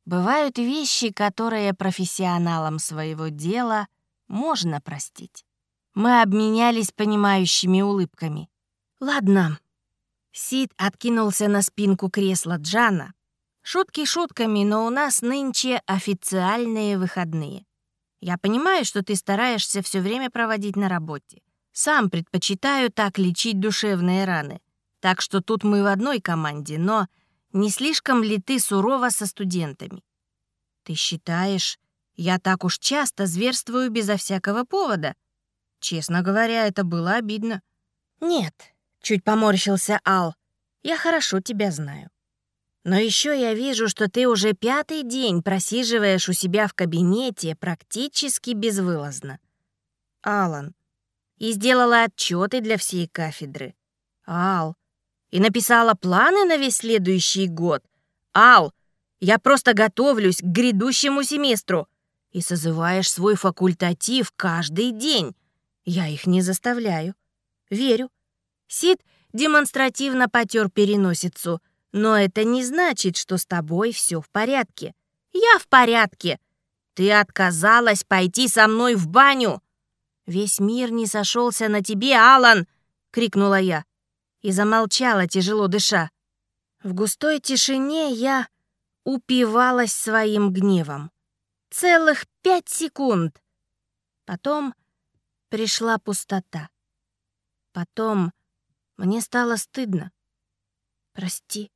Бывают вещи, которые профессионалам своего дела можно простить. Мы обменялись понимающими улыбками. Ладно. Сид откинулся на спинку кресла Джана. Шутки шутками, но у нас нынче официальные выходные. Я понимаю, что ты стараешься все время проводить на работе. Сам предпочитаю так лечить душевные раны. Так что тут мы в одной команде, но не слишком ли ты сурова со студентами? Ты считаешь, я так уж часто зверствую безо всякого повода? Честно говоря, это было обидно. Нет, чуть поморщился Ал. Я хорошо тебя знаю. Но еще я вижу, что ты уже пятый день просиживаешь у себя в кабинете практически безвылазно. Алан, и сделала отчеты для всей кафедры. Ал. И написала планы на весь следующий год. Ал, я просто готовлюсь к грядущему семестру. И созываешь свой факультатив каждый день. Я их не заставляю. Верю. Сид демонстративно потер переносицу. Но это не значит, что с тобой все в порядке. Я в порядке. Ты отказалась пойти со мной в баню. «Весь мир не сошелся на тебе, Алан!» — крикнула я. И замолчала, тяжело дыша. В густой тишине я упивалась своим гневом. Целых пять секунд. Потом пришла пустота. Потом мне стало стыдно. «Прости».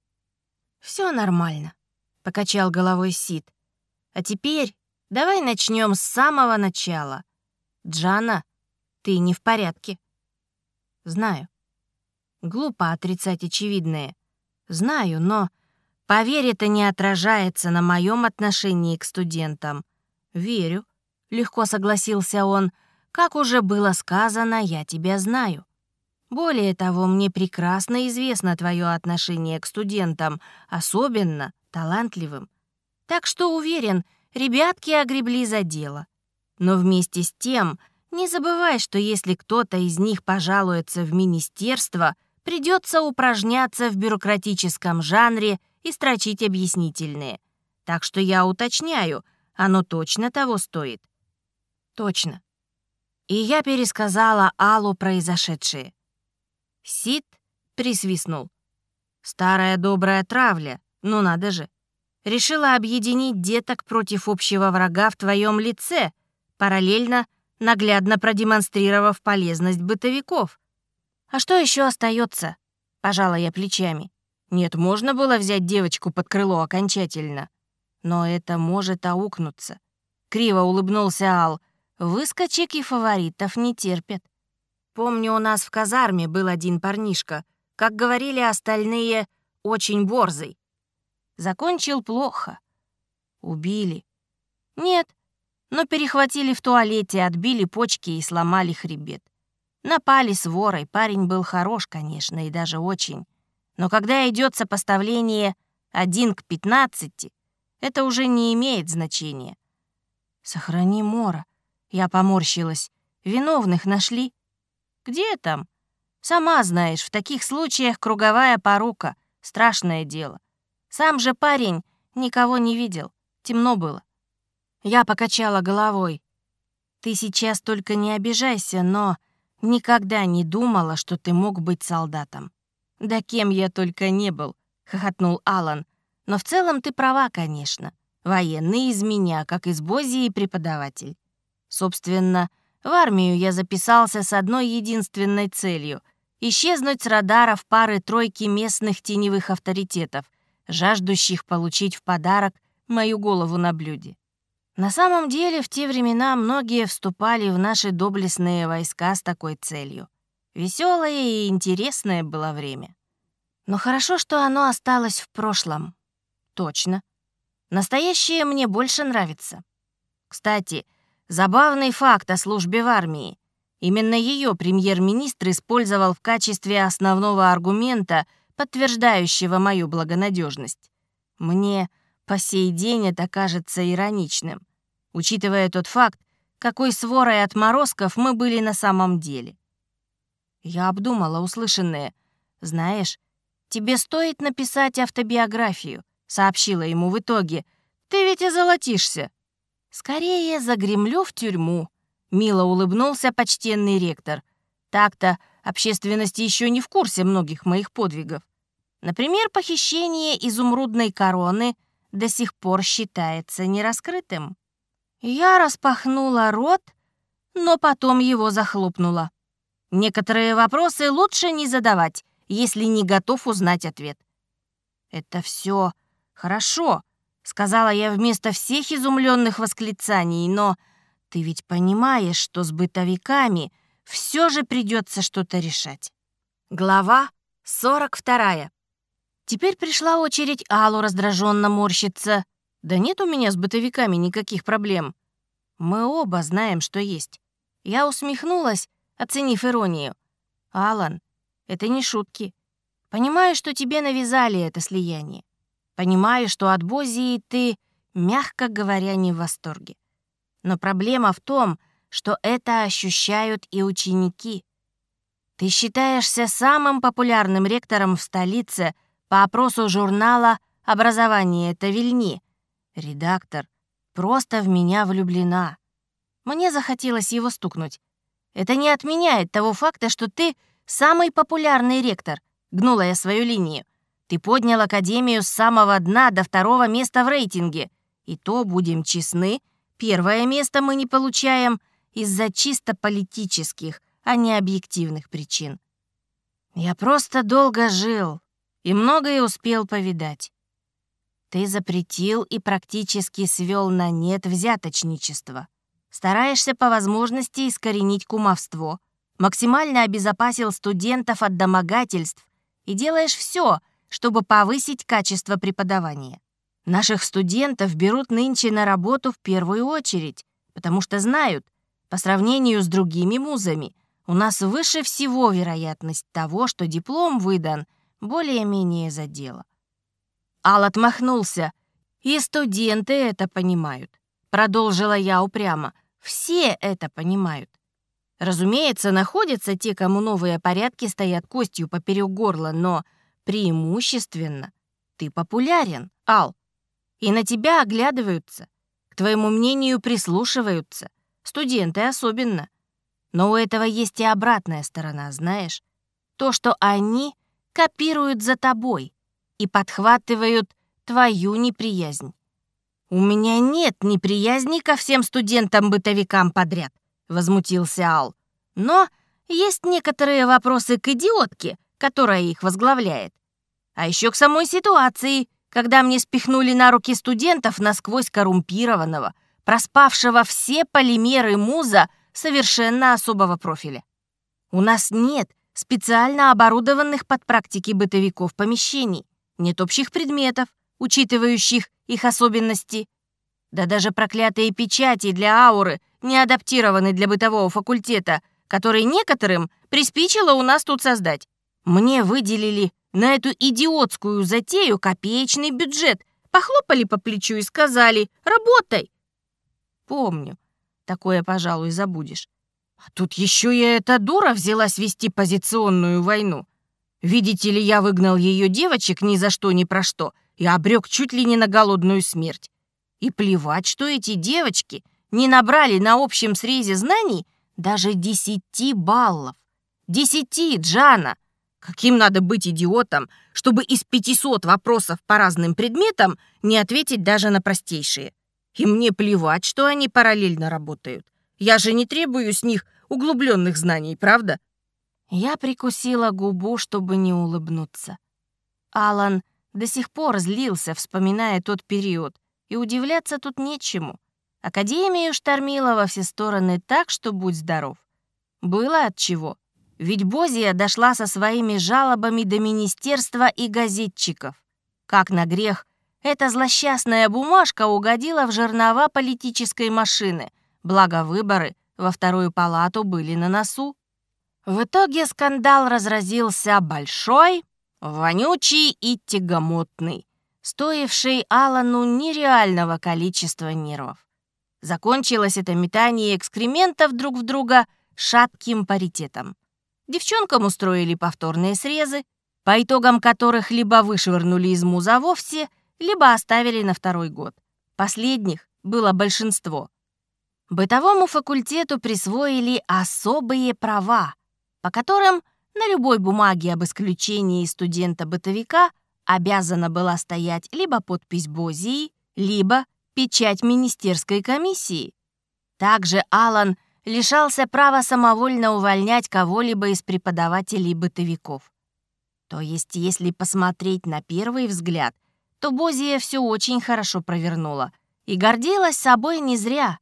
«Все нормально», — покачал головой Сид. «А теперь давай начнем с самого начала. «Джана, ты не в порядке». «Знаю». Глупо отрицать очевидное. «Знаю, но...» «Поверь, это не отражается на моем отношении к студентам». «Верю», — легко согласился он. «Как уже было сказано, я тебя знаю». Более того, мне прекрасно известно твое отношение к студентам, особенно талантливым. Так что уверен, ребятки огребли за дело. Но вместе с тем, не забывай, что если кто-то из них пожалуется в министерство, придется упражняться в бюрократическом жанре и строчить объяснительные. Так что я уточняю, оно точно того стоит. Точно. И я пересказала Аллу произошедшее. Сид присвистнул. Старая добрая травля, ну надо же. Решила объединить деток против общего врага в твоем лице — параллельно наглядно продемонстрировав полезность бытовиков. «А что еще остается? пожала я плечами. «Нет, можно было взять девочку под крыло окончательно. Но это может аукнуться». Криво улыбнулся Ал. «Выскочек и фаворитов не терпят. Помню, у нас в казарме был один парнишка. Как говорили остальные, очень борзый. Закончил плохо. Убили. Нет, но перехватили в туалете, отбили почки и сломали хребет. Напали с ворой, парень был хорош, конечно, и даже очень. Но когда идет сопоставление 1 к 15, это уже не имеет значения. Сохрани Мора. Я поморщилась. Виновных нашли? Где там? Сама знаешь, в таких случаях круговая порука — страшное дело. Сам же парень никого не видел, темно было. Я покачала головой. Ты сейчас только не обижайся, но никогда не думала, что ты мог быть солдатом. Да кем я только не был, хохотнул Алан. Но в целом ты права, конечно. Военный из меня, как из Бозии преподаватель. Собственно, в армию я записался с одной единственной целью — исчезнуть с радаров пары-тройки местных теневых авторитетов, жаждущих получить в подарок мою голову на блюде. На самом деле, в те времена многие вступали в наши доблестные войска с такой целью. Веселое и интересное было время. Но хорошо, что оно осталось в прошлом. Точно. Настоящее мне больше нравится. Кстати, забавный факт о службе в армии. Именно ее премьер-министр использовал в качестве основного аргумента, подтверждающего мою благонадежность. Мне по сей день это кажется ироничным, учитывая тот факт, какой сворой отморозков мы были на самом деле. Я обдумала услышанное. Знаешь, тебе стоит написать автобиографию —— сообщила ему в итоге. «Ты ведь и золотишься». «Скорее загремлю в тюрьму», — мило улыбнулся почтенный ректор. «Так-то общественность еще не в курсе многих моих подвигов. Например, похищение изумрудной короны до сих пор считается нераскрытым». Я распахнула рот, но потом его захлопнула. Некоторые вопросы лучше не задавать, если не готов узнать ответ. Это все «Хорошо», — сказала я вместо всех изумленных восклицаний, «но ты ведь понимаешь, что с бытовиками все же придется что-то решать». Глава 42. Теперь пришла очередь Аллу раздраженно морщиться. «Да нет у меня с бытовиками никаких проблем. Мы оба знаем, что есть». Я усмехнулась, оценив иронию. «Алан, это не шутки. Понимаю, что тебе навязали это слияние. Понимаю, что от Бозии ты, мягко говоря, не в восторге. Но проблема в том, что это ощущают и ученики. Ты считаешься самым популярным ректором в столице по опросу журнала «Образование это Вильни». Редактор просто в меня влюблена. Мне захотелось его стукнуть. Это не отменяет того факта, что ты самый популярный ректор, гнула я свою линию. Ты поднял Академию с самого дна до второго места в рейтинге. И то, будем честны, первое место мы не получаем из-за чисто политических, а не объективных причин. Я просто долго жил и многое успел повидать. Ты запретил и практически свел на нет взяточничество. Стараешься по возможности искоренить кумовство, максимально обезопасил студентов от домогательств и делаешь все — чтобы повысить качество преподавания. Наших студентов берут нынче на работу в первую очередь, потому что знают, по сравнению с другими музами, у нас выше всего вероятность того, что диплом выдан более-менее за дело. Ал отмахнулся. И студенты это понимают. Продолжила я упрямо. Все это понимают. Разумеется, находятся те, кому новые порядки стоят костью поперек горла, но Преимущественно. Ты популярен, Ал. И на тебя оглядываются. К твоему мнению прислушиваются. Студенты особенно. Но у этого есть и обратная сторона, знаешь? То, что они копируют за тобой и подхватывают твою неприязнь. «У меня нет неприязни ко всем студентам-бытовикам подряд», — возмутился Ал. «Но есть некоторые вопросы к идиотке, которая их возглавляет. А еще к самой ситуации, когда мне спихнули на руки студентов насквозь коррумпированного, проспавшего все полимеры муза совершенно особого профиля. У нас нет специально оборудованных под практики бытовиков помещений, нет общих предметов, учитывающих их особенности. Да даже проклятые печати для ауры не адаптированы для бытового факультета, который некоторым приспичило у нас тут создать. Мне выделили на эту идиотскую затею копеечный бюджет, похлопали по плечу и сказали «Работай!» Помню. такое, пожалуй, забудешь. А тут еще и эта дура взялась вести позиционную войну. Видите ли, я выгнал ее девочек ни за что, ни про что и обрек чуть ли не на голодную смерть. И плевать, что эти девочки не набрали на общем срезе знаний даже десяти баллов. Десяти, Джана! Каким надо быть идиотом, чтобы из 500 вопросов по разным предметам не ответить даже на простейшие? И мне плевать, что они параллельно работают. Я же не требую с них углубленных знаний, правда? Я прикусила губу, чтобы не улыбнуться. Алан до сих пор злился, вспоминая тот период, и удивляться тут нечему. Академию штормило во все стороны так, что будь здоров. Было от чего. Ведь Бозия дошла со своими жалобами до министерства и газетчиков. Как на грех, эта злосчастная бумажка угодила в жернова политической машины, благо выборы во вторую палату были на носу. В итоге скандал разразился большой, вонючий и тягомотный, стоивший Алану нереального количества нервов. Закончилось это метание экскрементов друг в друга шатким паритетом. Девчонкам устроили повторные срезы, по итогам которых либо вышвырнули из муза вовсе, либо оставили на второй год. Последних было большинство. Бытовому факультету присвоили особые права, по которым на любой бумаге об исключении студента-бытовика обязана была стоять либо подпись Бозии, либо печать министерской комиссии. Также Алан лишался права самовольно увольнять кого-либо из преподавателей-бытовиков. То есть, если посмотреть на первый взгляд, то Бозия все очень хорошо провернула и гордилась собой не зря.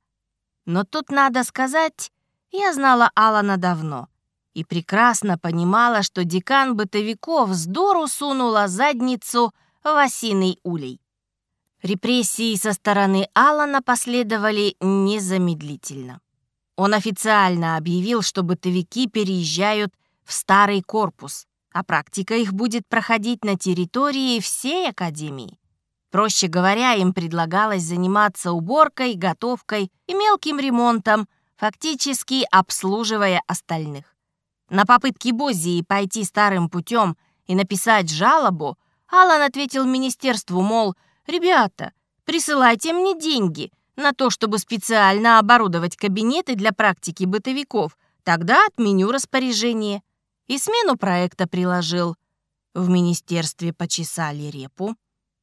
Но тут надо сказать, я знала Алана давно и прекрасно понимала, что декан бытовиков с сунула задницу в осиный улей. Репрессии со стороны Алана последовали незамедлительно. Он официально объявил, что бытовики переезжают в старый корпус, а практика их будет проходить на территории всей академии. Проще говоря, им предлагалось заниматься уборкой, готовкой и мелким ремонтом, фактически обслуживая остальных. На попытки Бозии пойти старым путем и написать жалобу, Алан ответил министерству, мол, «Ребята, присылайте мне деньги на то, чтобы специально оборудовать кабинеты для практики бытовиков, тогда отменю распоряжение». И смену проекта приложил. В министерстве почесали репу.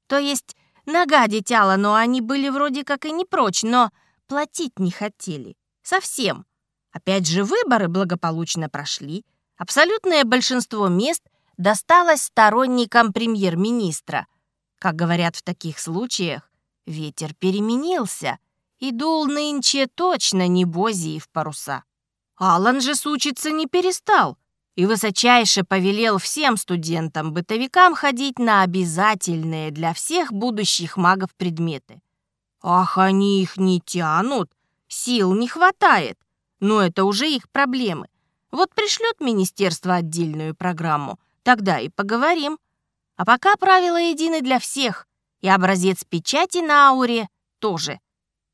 То есть нагадить Аллану они были вроде как и не прочь, но платить не хотели. Совсем. Опять же, выборы благополучно прошли. Абсолютное большинство мест досталось сторонникам премьер-министра. Как говорят в таких случаях, ветер переменился и дул нынче точно не Бозии в паруса. Алан же сучиться не перестал и высочайше повелел всем студентам-бытовикам ходить на обязательные для всех будущих магов предметы. Ах, они их не тянут, сил не хватает, но это уже их проблемы. Вот пришлет министерство отдельную программу, тогда и поговорим. А пока правила едины для всех, и образец печати на ауре тоже.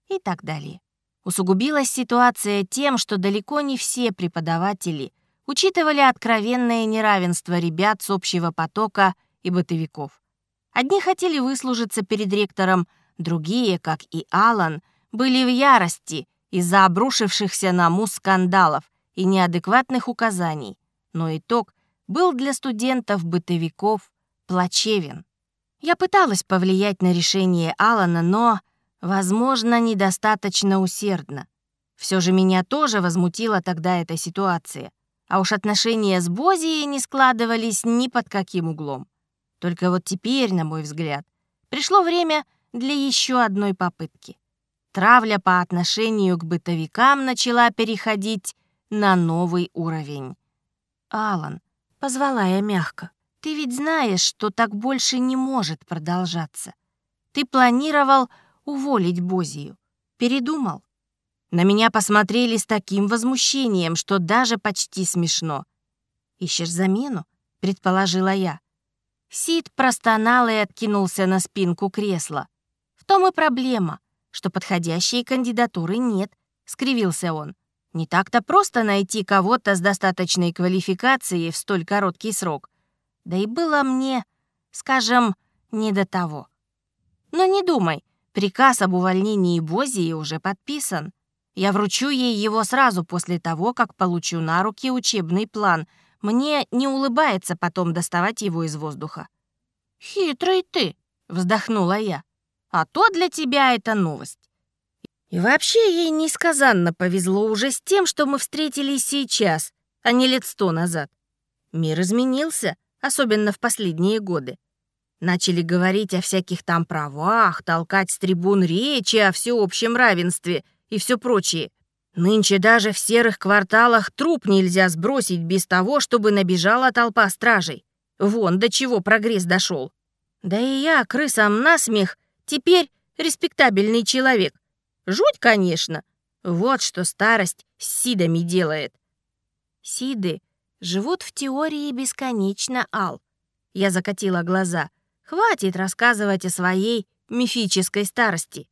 И так далее. Усугубилась ситуация тем, что далеко не все преподаватели — учитывали откровенное неравенство ребят с общего потока и бытовиков. Одни хотели выслужиться перед ректором, другие, как и Алан, были в ярости из-за обрушившихся на мус скандалов и неадекватных указаний. Но итог был для студентов-бытовиков плачевен. Я пыталась повлиять на решение Алана, но, возможно, недостаточно усердно. Все же меня тоже возмутила тогда эта ситуация. А уж отношения с Бозией не складывались ни под каким углом. Только вот теперь, на мой взгляд, пришло время для еще одной попытки. Травля по отношению к бытовикам начала переходить на новый уровень. «Алан», — позвала я мягко, — «ты ведь знаешь, что так больше не может продолжаться. Ты планировал уволить Бозию. Передумал?» На меня посмотрели с таким возмущением, что даже почти смешно. «Ищешь замену?» — предположила я. Сид простонал и откинулся на спинку кресла. В том и проблема, что подходящей кандидатуры нет. скривился он. «Не так-то просто найти кого-то с достаточной квалификацией в столь короткий срок. Да и было мне, скажем, не до того. Но не думай, приказ об увольнении Бозии уже подписан. Я вручу ей его сразу после того, как получу на руки учебный план. Мне не улыбается потом доставать его из воздуха». «Хитрый ты», — вздохнула я. «А то для тебя это новость. И вообще ей несказанно повезло уже с тем, что мы встретились сейчас, а не лет сто назад. Мир изменился, особенно в последние годы. Начали говорить о всяких там правах, толкать с трибун речи о всеобщем равенстве и все прочее. Нынче даже в серых кварталах труп нельзя сбросить без того, чтобы набежала толпа стражей. Вон до чего прогресс дошел. Да и я, крысам насмех, теперь респектабельный человек. Жуть, конечно. Вот что старость с сидами делает. Сиды живут в теории бесконечно, Ал. Я закатила глаза. Хватит рассказывать о своей мифической старости.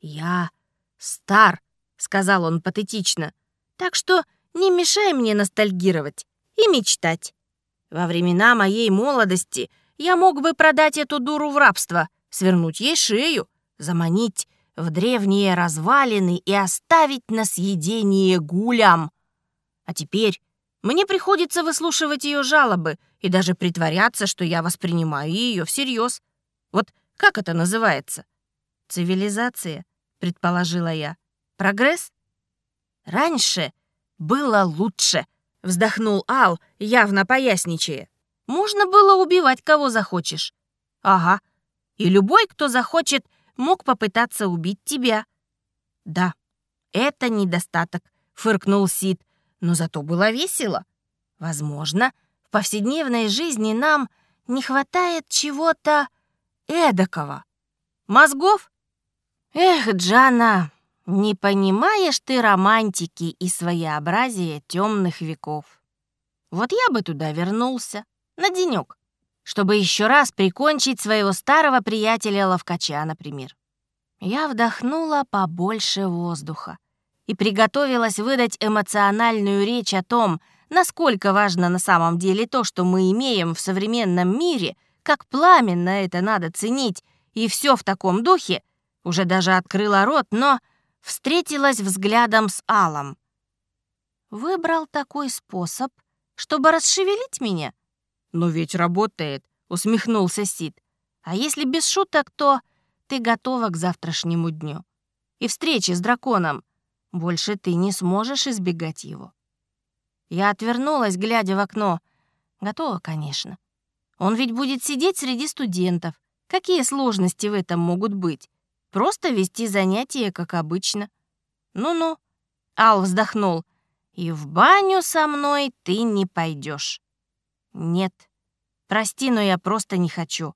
Я стар, сказал он патетично. Так что не мешай мне ностальгировать и мечтать. Во времена моей молодости я мог бы продать эту дуру в рабство, свернуть ей шею, заманить в древние развалины и оставить на съедение гулям. А теперь мне приходится выслушивать ее жалобы и даже притворяться, что я воспринимаю ее всерьез. Вот как это называется? Цивилизация, предположила я. Прогресс? Раньше было лучше, вздохнул Ал, явно поясничая. Можно было убивать кого захочешь. Ага. И любой, кто захочет мог попытаться убить тебя». «Да, это недостаток», — фыркнул Сид, «но зато было весело. Возможно, в повседневной жизни нам не хватает чего-то эдакого. Мозгов? Эх, Джана, не понимаешь ты романтики и своеобразия темных веков. Вот я бы туда вернулся, на денек чтобы еще раз прикончить своего старого приятеля-ловкача, например. Я вдохнула побольше воздуха и приготовилась выдать эмоциональную речь о том, насколько важно на самом деле то, что мы имеем в современном мире, как пламенно это надо ценить, и все в таком духе, уже даже открыла рот, но встретилась взглядом с Алом. Выбрал такой способ, чтобы расшевелить меня? «Но ведь работает», — усмехнулся Сид. «А если без шуток, то ты готова к завтрашнему дню. И встрече с драконом. Больше ты не сможешь избегать его». Я отвернулась, глядя в окно. Готова, конечно. Он ведь будет сидеть среди студентов. Какие сложности в этом могут быть? Просто вести занятия, как обычно. Ну-ну. Ал вздохнул. И в баню со мной ты не пойдешь. «Нет. Прости, но я просто не хочу.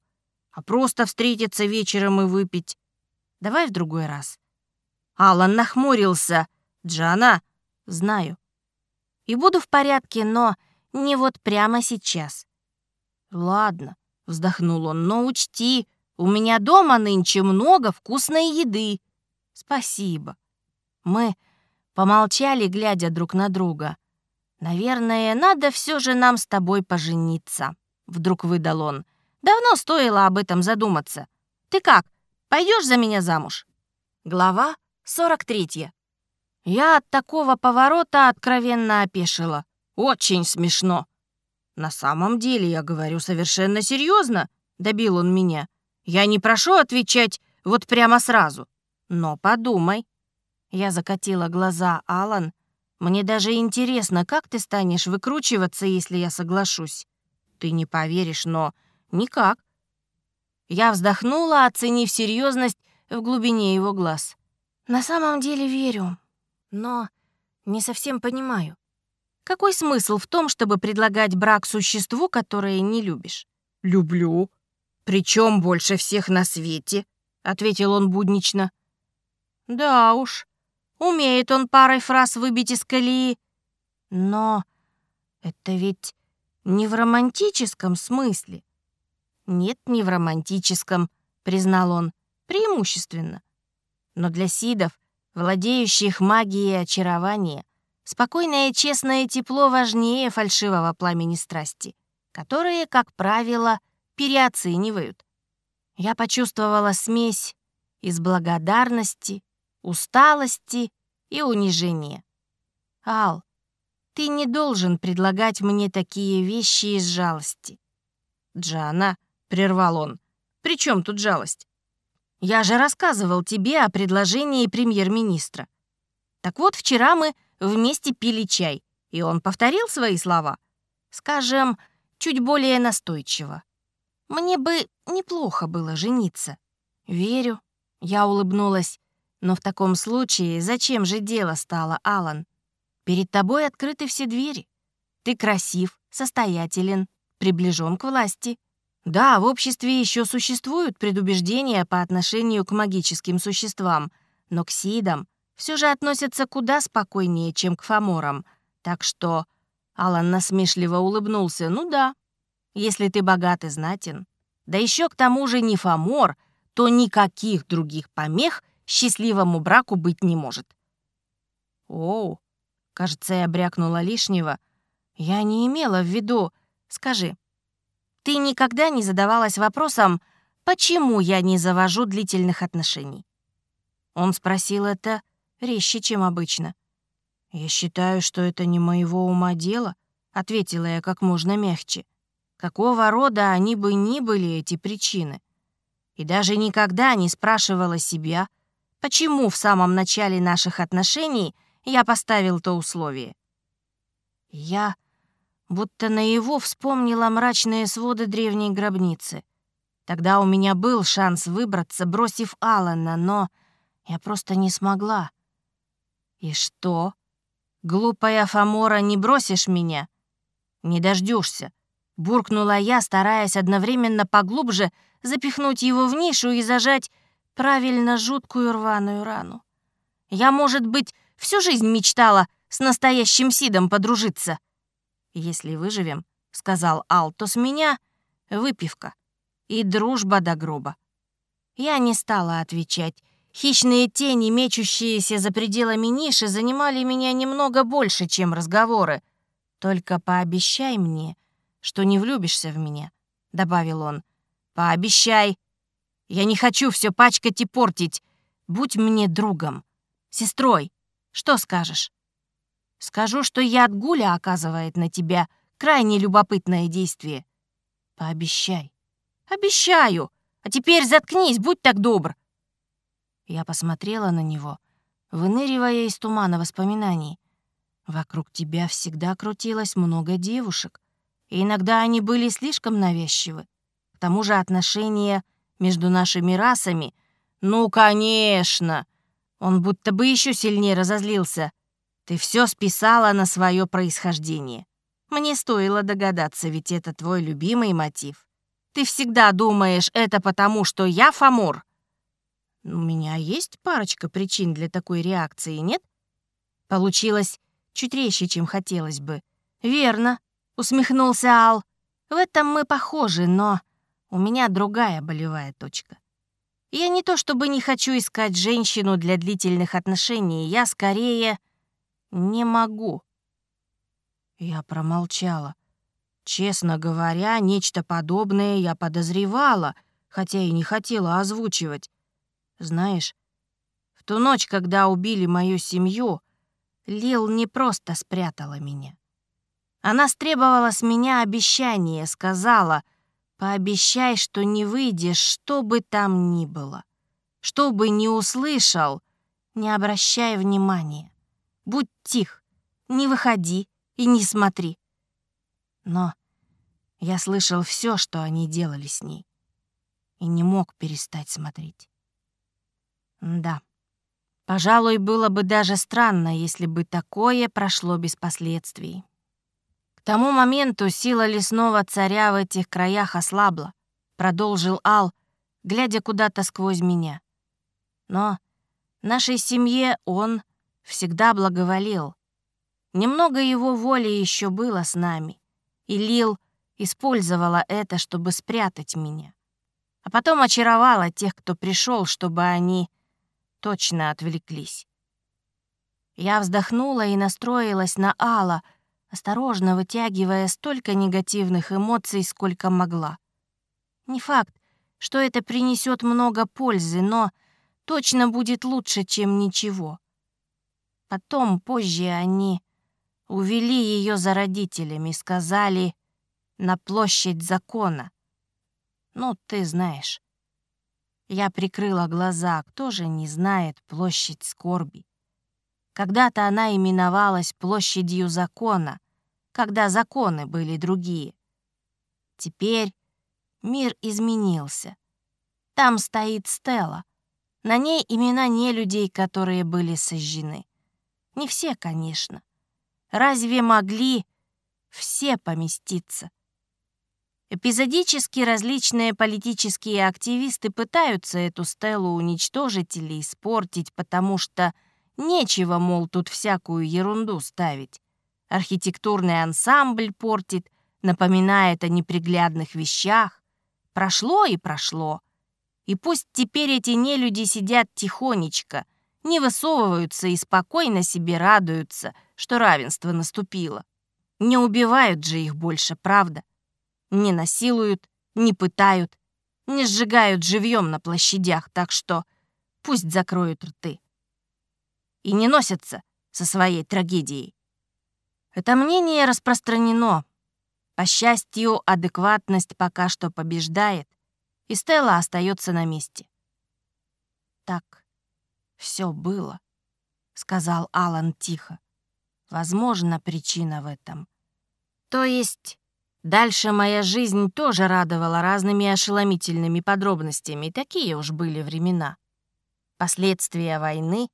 А просто встретиться вечером и выпить. Давай в другой раз». Алан нахмурился. «Джана?» «Знаю. И буду в порядке, но не вот прямо сейчас». «Ладно», — вздохнул он, — «но учти, у меня дома нынче много вкусной еды». «Спасибо». Мы помолчали, глядя друг на друга. «Наверное, надо все же нам с тобой пожениться», — вдруг выдал он. «Давно стоило об этом задуматься. Ты как, пойдешь за меня замуж?» Глава 43. Я от такого поворота откровенно опешила. Очень смешно. «На самом деле, я говорю совершенно серьезно», — добил он меня. «Я не прошу отвечать вот прямо сразу. Но подумай». Я закатила глаза, Алан, мне даже интересно, как ты станешь выкручиваться, если я соглашусь. Ты не поверишь, но никак. Я вздохнула, оценив серьезность в глубине его глаз. На самом деле верю, но не совсем понимаю. Какой смысл в том, чтобы предлагать брак существу, которое не любишь? Люблю. Причем больше всех на свете, ответил он буднично. Да уж, Умеет он парой фраз выбить из колеи. Но это ведь не в романтическом смысле. Нет, не в романтическом, признал он, преимущественно. Но для Сидов владеющих магией очарования, спокойное честное тепло важнее фальшивого пламени страсти, которые, как правило, переоценивают. Я почувствовала смесь из благодарности, усталости и унижения. Ал, ты не должен предлагать мне такие вещи из жалости. Джана, — прервал он, — при чем тут жалость? Я же рассказывал тебе о предложении премьер-министра. Так вот, вчера мы вместе пили чай, и он повторил свои слова. Скажем, чуть более настойчиво. Мне бы неплохо было жениться. Верю. Я улыбнулась. Но в таком случае зачем же дело стало, Алан? Перед тобой открыты все двери. Ты красив, состоятелен, приближен к власти. Да, в обществе еще существуют предубеждения по отношению к магическим существам, но к сидам все же относятся куда спокойнее, чем к фаморам. Так что Алан насмешливо улыбнулся. «Ну да, если ты богат и знатен. Да еще к тому же не фамор, то никаких других помех счастливому браку быть не может». «Оу, кажется, я брякнула лишнего. Я не имела в виду. Скажи, ты никогда не задавалась вопросом, почему я не завожу длительных отношений?» Он спросил это резче, чем обычно. «Я считаю, что это не моего ума дело», — ответила я как можно мягче. «Какого рода они бы ни были, эти причины?» И даже никогда не спрашивала себя, почему в самом начале наших отношений я поставил то условие. Я будто наяву вспомнила мрачные своды древней гробницы. Тогда у меня был шанс выбраться, бросив Алана, но я просто не смогла. И что? Глупая Фомора, не бросишь меня? Не дождешься, буркнула я, стараясь одновременно поглубже запихнуть его в нишу и зажать правильно жуткую рваную рану. Я, может быть, всю жизнь мечтала с настоящим Сидом подружиться. «Если выживем», — сказал Ал, — «то с меня выпивка и дружба до гроба». Я не стала отвечать. Хищные тени, мечущиеся за пределами ниши, занимали меня немного больше, чем разговоры. «Только пообещай мне, что не влюбишься в меня», — добавил он. «Пообещай. Я не хочу все пачкать и портить. Будь мне другом, сестрой. Что скажешь?» Скажу, что яд гуля оказывает на тебя крайне любопытное действие. Пообещай. Обещаю. А теперь заткнись, будь так добр. Я посмотрела на него, выныривая из тумана воспоминаний. Вокруг тебя всегда крутилось много девушек, и иногда они были слишком навязчивы. К тому же отношения между нашими расами... Ну, конечно! Он будто бы еще сильнее разозлился. Ты все списала на свое происхождение. Мне стоило догадаться, ведь это твой любимый мотив. Ты всегда думаешь, это потому, что я Фомор. У меня есть парочка причин для такой реакции, нет? Получилось чуть резче, чем хотелось бы. Верно, усмехнулся Ал. В этом мы похожи, но у меня другая болевая точка. Я не то чтобы не хочу искать женщину для длительных отношений, я скорее не могу». Я промолчала. Честно говоря, нечто подобное я подозревала, хотя и не хотела озвучивать. Знаешь, в ту ночь, когда убили мою семью, Лил не просто спрятала меня. Она стребовала с меня обещание, сказала, «Пообещай, что не выйдешь, что бы там ни было. Что бы ни услышал, не обращай внимания. Будь тих, не выходи и не смотри. Но я слышал все, что они делали с ней, и не мог перестать смотреть. Да, пожалуй, было бы даже странно, если бы такое прошло без последствий. К тому моменту сила лесного царя в этих краях ослабла, продолжил Ал, глядя куда-то сквозь меня. Но нашей семье он всегда благоволил. Немного его воли еще было с нами, и Лил использовала это, чтобы спрятать меня. А потом очаровала тех, кто пришел, чтобы они точно отвлеклись. Я вздохнула и настроилась на Алла, осторожно вытягивая столько негативных эмоций, сколько могла. Не факт, что это принесет много пользы, но точно будет лучше, чем ничего. Потом, позже, они увели ее за родителями, сказали на площадь закона. Ну, ты знаешь. Я прикрыла глаза, кто же не знает площадь скорби. Когда-то она именовалась площадью закона, когда законы были другие. Теперь мир изменился. Там стоит стела. На ней имена не людей, которые были сожжены. Не все, конечно. Разве могли все поместиться? Эпизодически различные политические активисты пытаются эту стелу уничтожить или испортить, потому что нечего, мол, тут всякую ерунду ставить. Архитектурный ансамбль портит, напоминает о неприглядных вещах. Прошло и прошло. И пусть теперь эти нелюди сидят тихонечко, не высовываются и спокойно себе радуются, что равенство наступило. Не убивают же их больше, правда? не насилуют, не пытают, не сжигают живьем на площадях, так что пусть закроют рты. И не носятся со своей трагедией. Это мнение распространено. По счастью, адекватность пока что побеждает, и Стелла остается на месте. Так все было, сказал Алан тихо. Возможно, причина в этом. То есть Дальше моя жизнь тоже радовала разными ошеломительными подробностями, такие уж были времена. Последствия войны,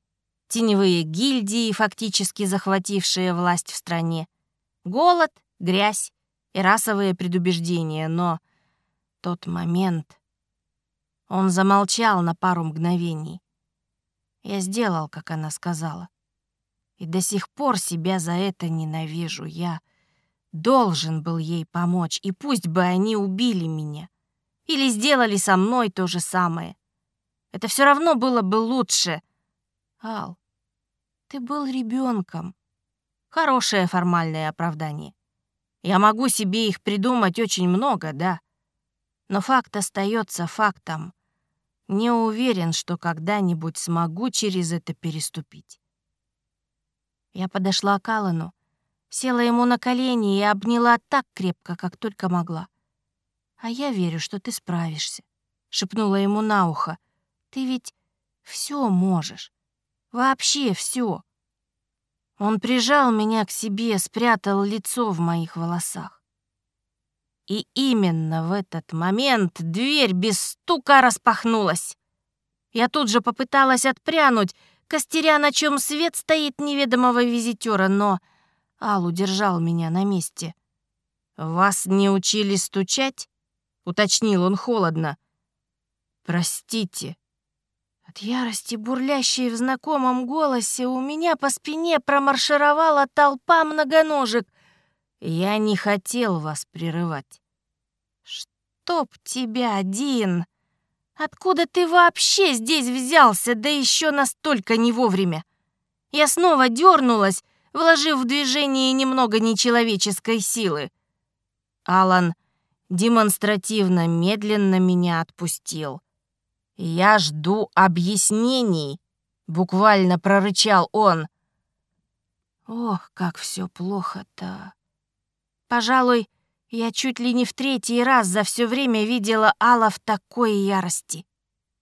теневые гильдии, фактически захватившие власть в стране, голод, грязь и расовые предубеждения, но тот момент... Он замолчал на пару мгновений. Я сделал, как она сказала. И до сих пор себя за это ненавижу. Я должен был ей помочь, и пусть бы они убили меня. Или сделали со мной то же самое. Это все равно было бы лучше. Ал, ты был ребенком. Хорошее формальное оправдание. Я могу себе их придумать очень много, да. Но факт остается фактом. Не уверен, что когда-нибудь смогу через это переступить. Я подошла к Аллану Села ему на колени и обняла так крепко, как только могла. «А я верю, что ты справишься», — шепнула ему на ухо. «Ты ведь все можешь. Вообще все. Он прижал меня к себе, спрятал лицо в моих волосах. И именно в этот момент дверь без стука распахнулась. Я тут же попыталась отпрянуть, костеря, на чем свет стоит неведомого визитера, но Ал удержал меня на месте. «Вас не учили стучать?» — уточнил он холодно. «Простите». От ярости, бурлящей в знакомом голосе, у меня по спине промаршировала толпа многоножек. Я не хотел вас прерывать. «Чтоб тебя, Дин! Откуда ты вообще здесь взялся, да еще настолько не вовремя?» Я снова дернулась, вложив в движение немного нечеловеческой силы. Алан демонстративно медленно меня отпустил. «Я жду объяснений», — буквально прорычал он. Ох, как все плохо-то. Пожалуй, я чуть ли не в третий раз за все время видела Алла в такой ярости.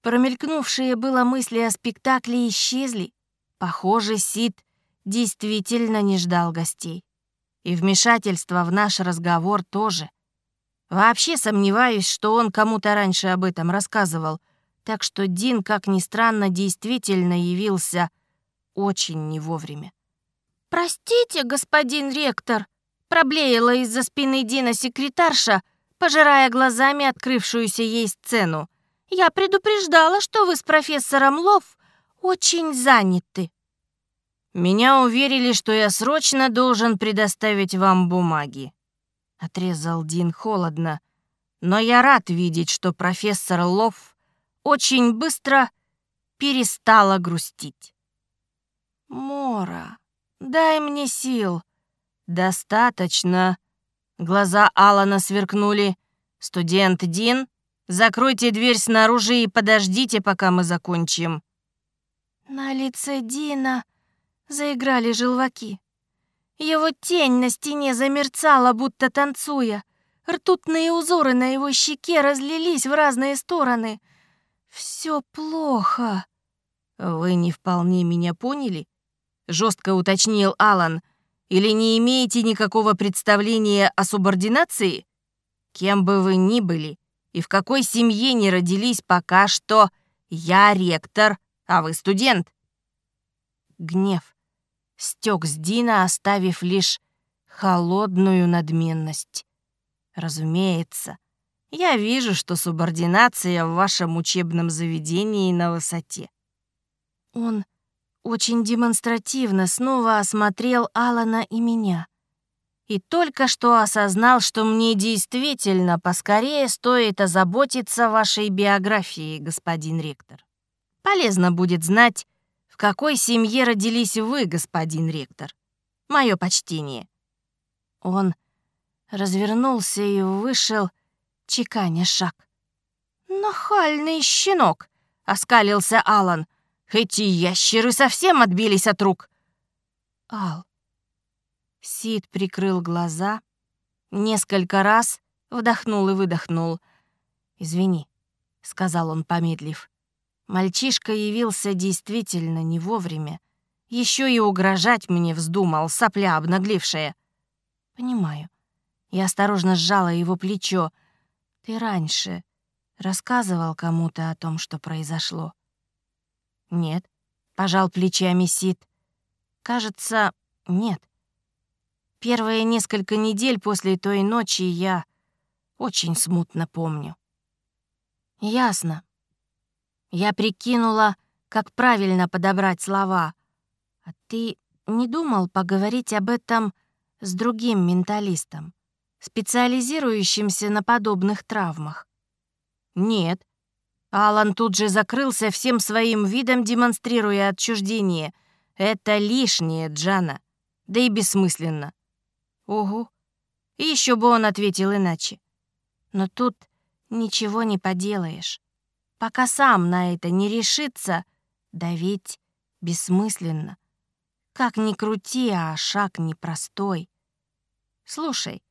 Промелькнувшие было мысли о спектакле исчезли. Похоже, Сид действительно не ждал гостей. И вмешательство в наш разговор тоже. Вообще сомневаюсь, что он кому-то раньше об этом рассказывал, так что Дин, как ни странно, действительно явился очень не вовремя. «Простите, господин ректор», — проблеяла из-за спины Дина секретарша, пожирая глазами открывшуюся ей сцену. «Я предупреждала, что вы с профессором Лов очень заняты». Меня уверили, что я срочно должен предоставить вам бумаги. Отрезал Дин холодно. Но я рад видеть, что профессор Лов очень быстро перестала грустить. Мора, дай мне сил. Достаточно. Глаза Алана сверкнули. Студент Дин, закройте дверь снаружи и подождите, пока мы закончим. На лице Дина заиграли желваки. Его тень на стене замерцала, будто танцуя. Ртутные узоры на его щеке разлились в разные стороны. Все плохо. Вы не вполне меня поняли? Жестко уточнил Алан. Или не имеете никакого представления о субординации? Кем бы вы ни были и в какой семье не родились пока что, я ректор, а вы студент. Гнев стек с Дина, оставив лишь холодную надменность. Разумеется, я вижу, что субординация в вашем учебном заведении на высоте. Он очень демонстративно снова осмотрел Алана и меня. И только что осознал, что мне действительно поскорее стоит озаботиться вашей биографией, господин ректор. Полезно будет знать, в какой семье родились вы, господин ректор? Мое почтение». Он развернулся и вышел, чеканя шаг. «Нахальный щенок!» — оскалился Алан. «Эти ящеры совсем отбились от рук!» «Ал...» Сид прикрыл глаза, несколько раз вдохнул и выдохнул. «Извини», — сказал он, помедлив. Мальчишка явился действительно не вовремя. Еще и угрожать мне вздумал, сопля обнаглевшая. Понимаю. Я осторожно сжала его плечо. Ты раньше рассказывал кому-то о том, что произошло? Нет. Пожал плечами Сид. Кажется, нет. Первые несколько недель после той ночи я очень смутно помню. Ясно. Я прикинула, как правильно подобрать слова. А ты не думал поговорить об этом с другим менталистом, специализирующимся на подобных травмах? Нет. Алан тут же закрылся всем своим видом, демонстрируя отчуждение. Это лишнее, Джана. Да и бессмысленно. Угу. Еще бы он ответил иначе. Но тут ничего не поделаешь. Пока сам на это не решится, давить бессмысленно. Как ни крути, а шаг непростой. Слушай,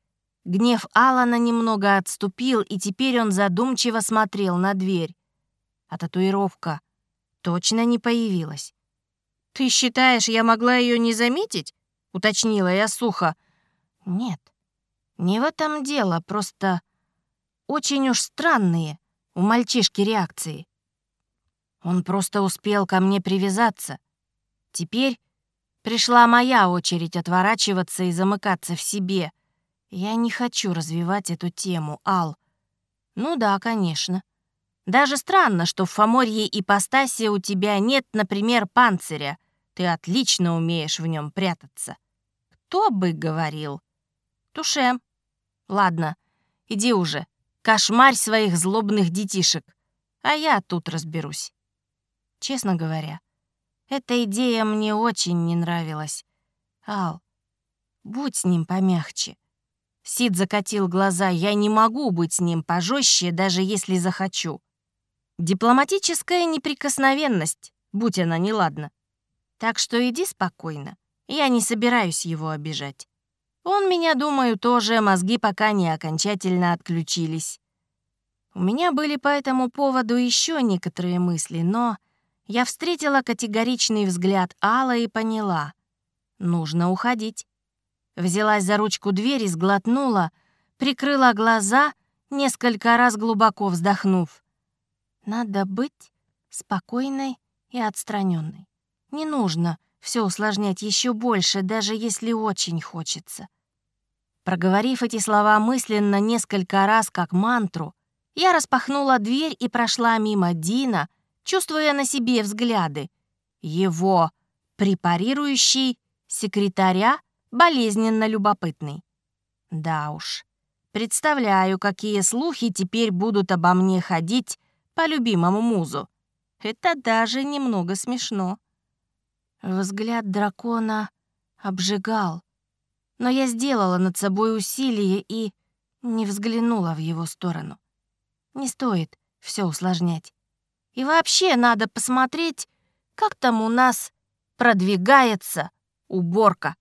гнев Алана немного отступил, и теперь он задумчиво смотрел на дверь. А татуировка точно не появилась. «Ты считаешь, я могла ее не заметить?» — уточнила я сухо. «Нет, не в этом дело, просто очень уж странные у мальчишки реакции. Он просто успел ко мне привязаться. Теперь пришла моя очередь отворачиваться и замыкаться в себе. Я не хочу развивать эту тему, Ал. Ну да, конечно. Даже странно, что в Фоморье ипостаси у тебя нет, например, панциря. Ты отлично умеешь в нем прятаться. Кто бы говорил? Туше. Ладно, иди уже. Кошмарь своих злобных детишек, а я тут разберусь. Честно говоря, эта идея мне очень не нравилась. Ал, будь с ним помягче. Сид закатил глаза. Я не могу быть с ним пожестче, даже если захочу. Дипломатическая неприкосновенность, будь она неладна. Так что иди спокойно. Я не собираюсь его обижать. Он меня, думаю, тоже, мозги пока не окончательно отключились. У меня были по этому поводу еще некоторые мысли, но я встретила категоричный взгляд Алла и поняла. Нужно уходить. Взялась за ручку двери, сглотнула, прикрыла глаза, несколько раз глубоко вздохнув. Надо быть спокойной и отстраненной. Не нужно все усложнять еще больше, даже если очень хочется. Проговорив эти слова мысленно несколько раз как мантру, я распахнула дверь и прошла мимо Дина, чувствуя на себе взгляды. Его препарирующий, секретаря, болезненно любопытный. Да уж, представляю, какие слухи теперь будут обо мне ходить по любимому музу. Это даже немного смешно. Взгляд дракона обжигал, но я сделала над собой усилие и не взглянула в его сторону. Не стоит все усложнять. И вообще надо посмотреть, как там у нас продвигается уборка.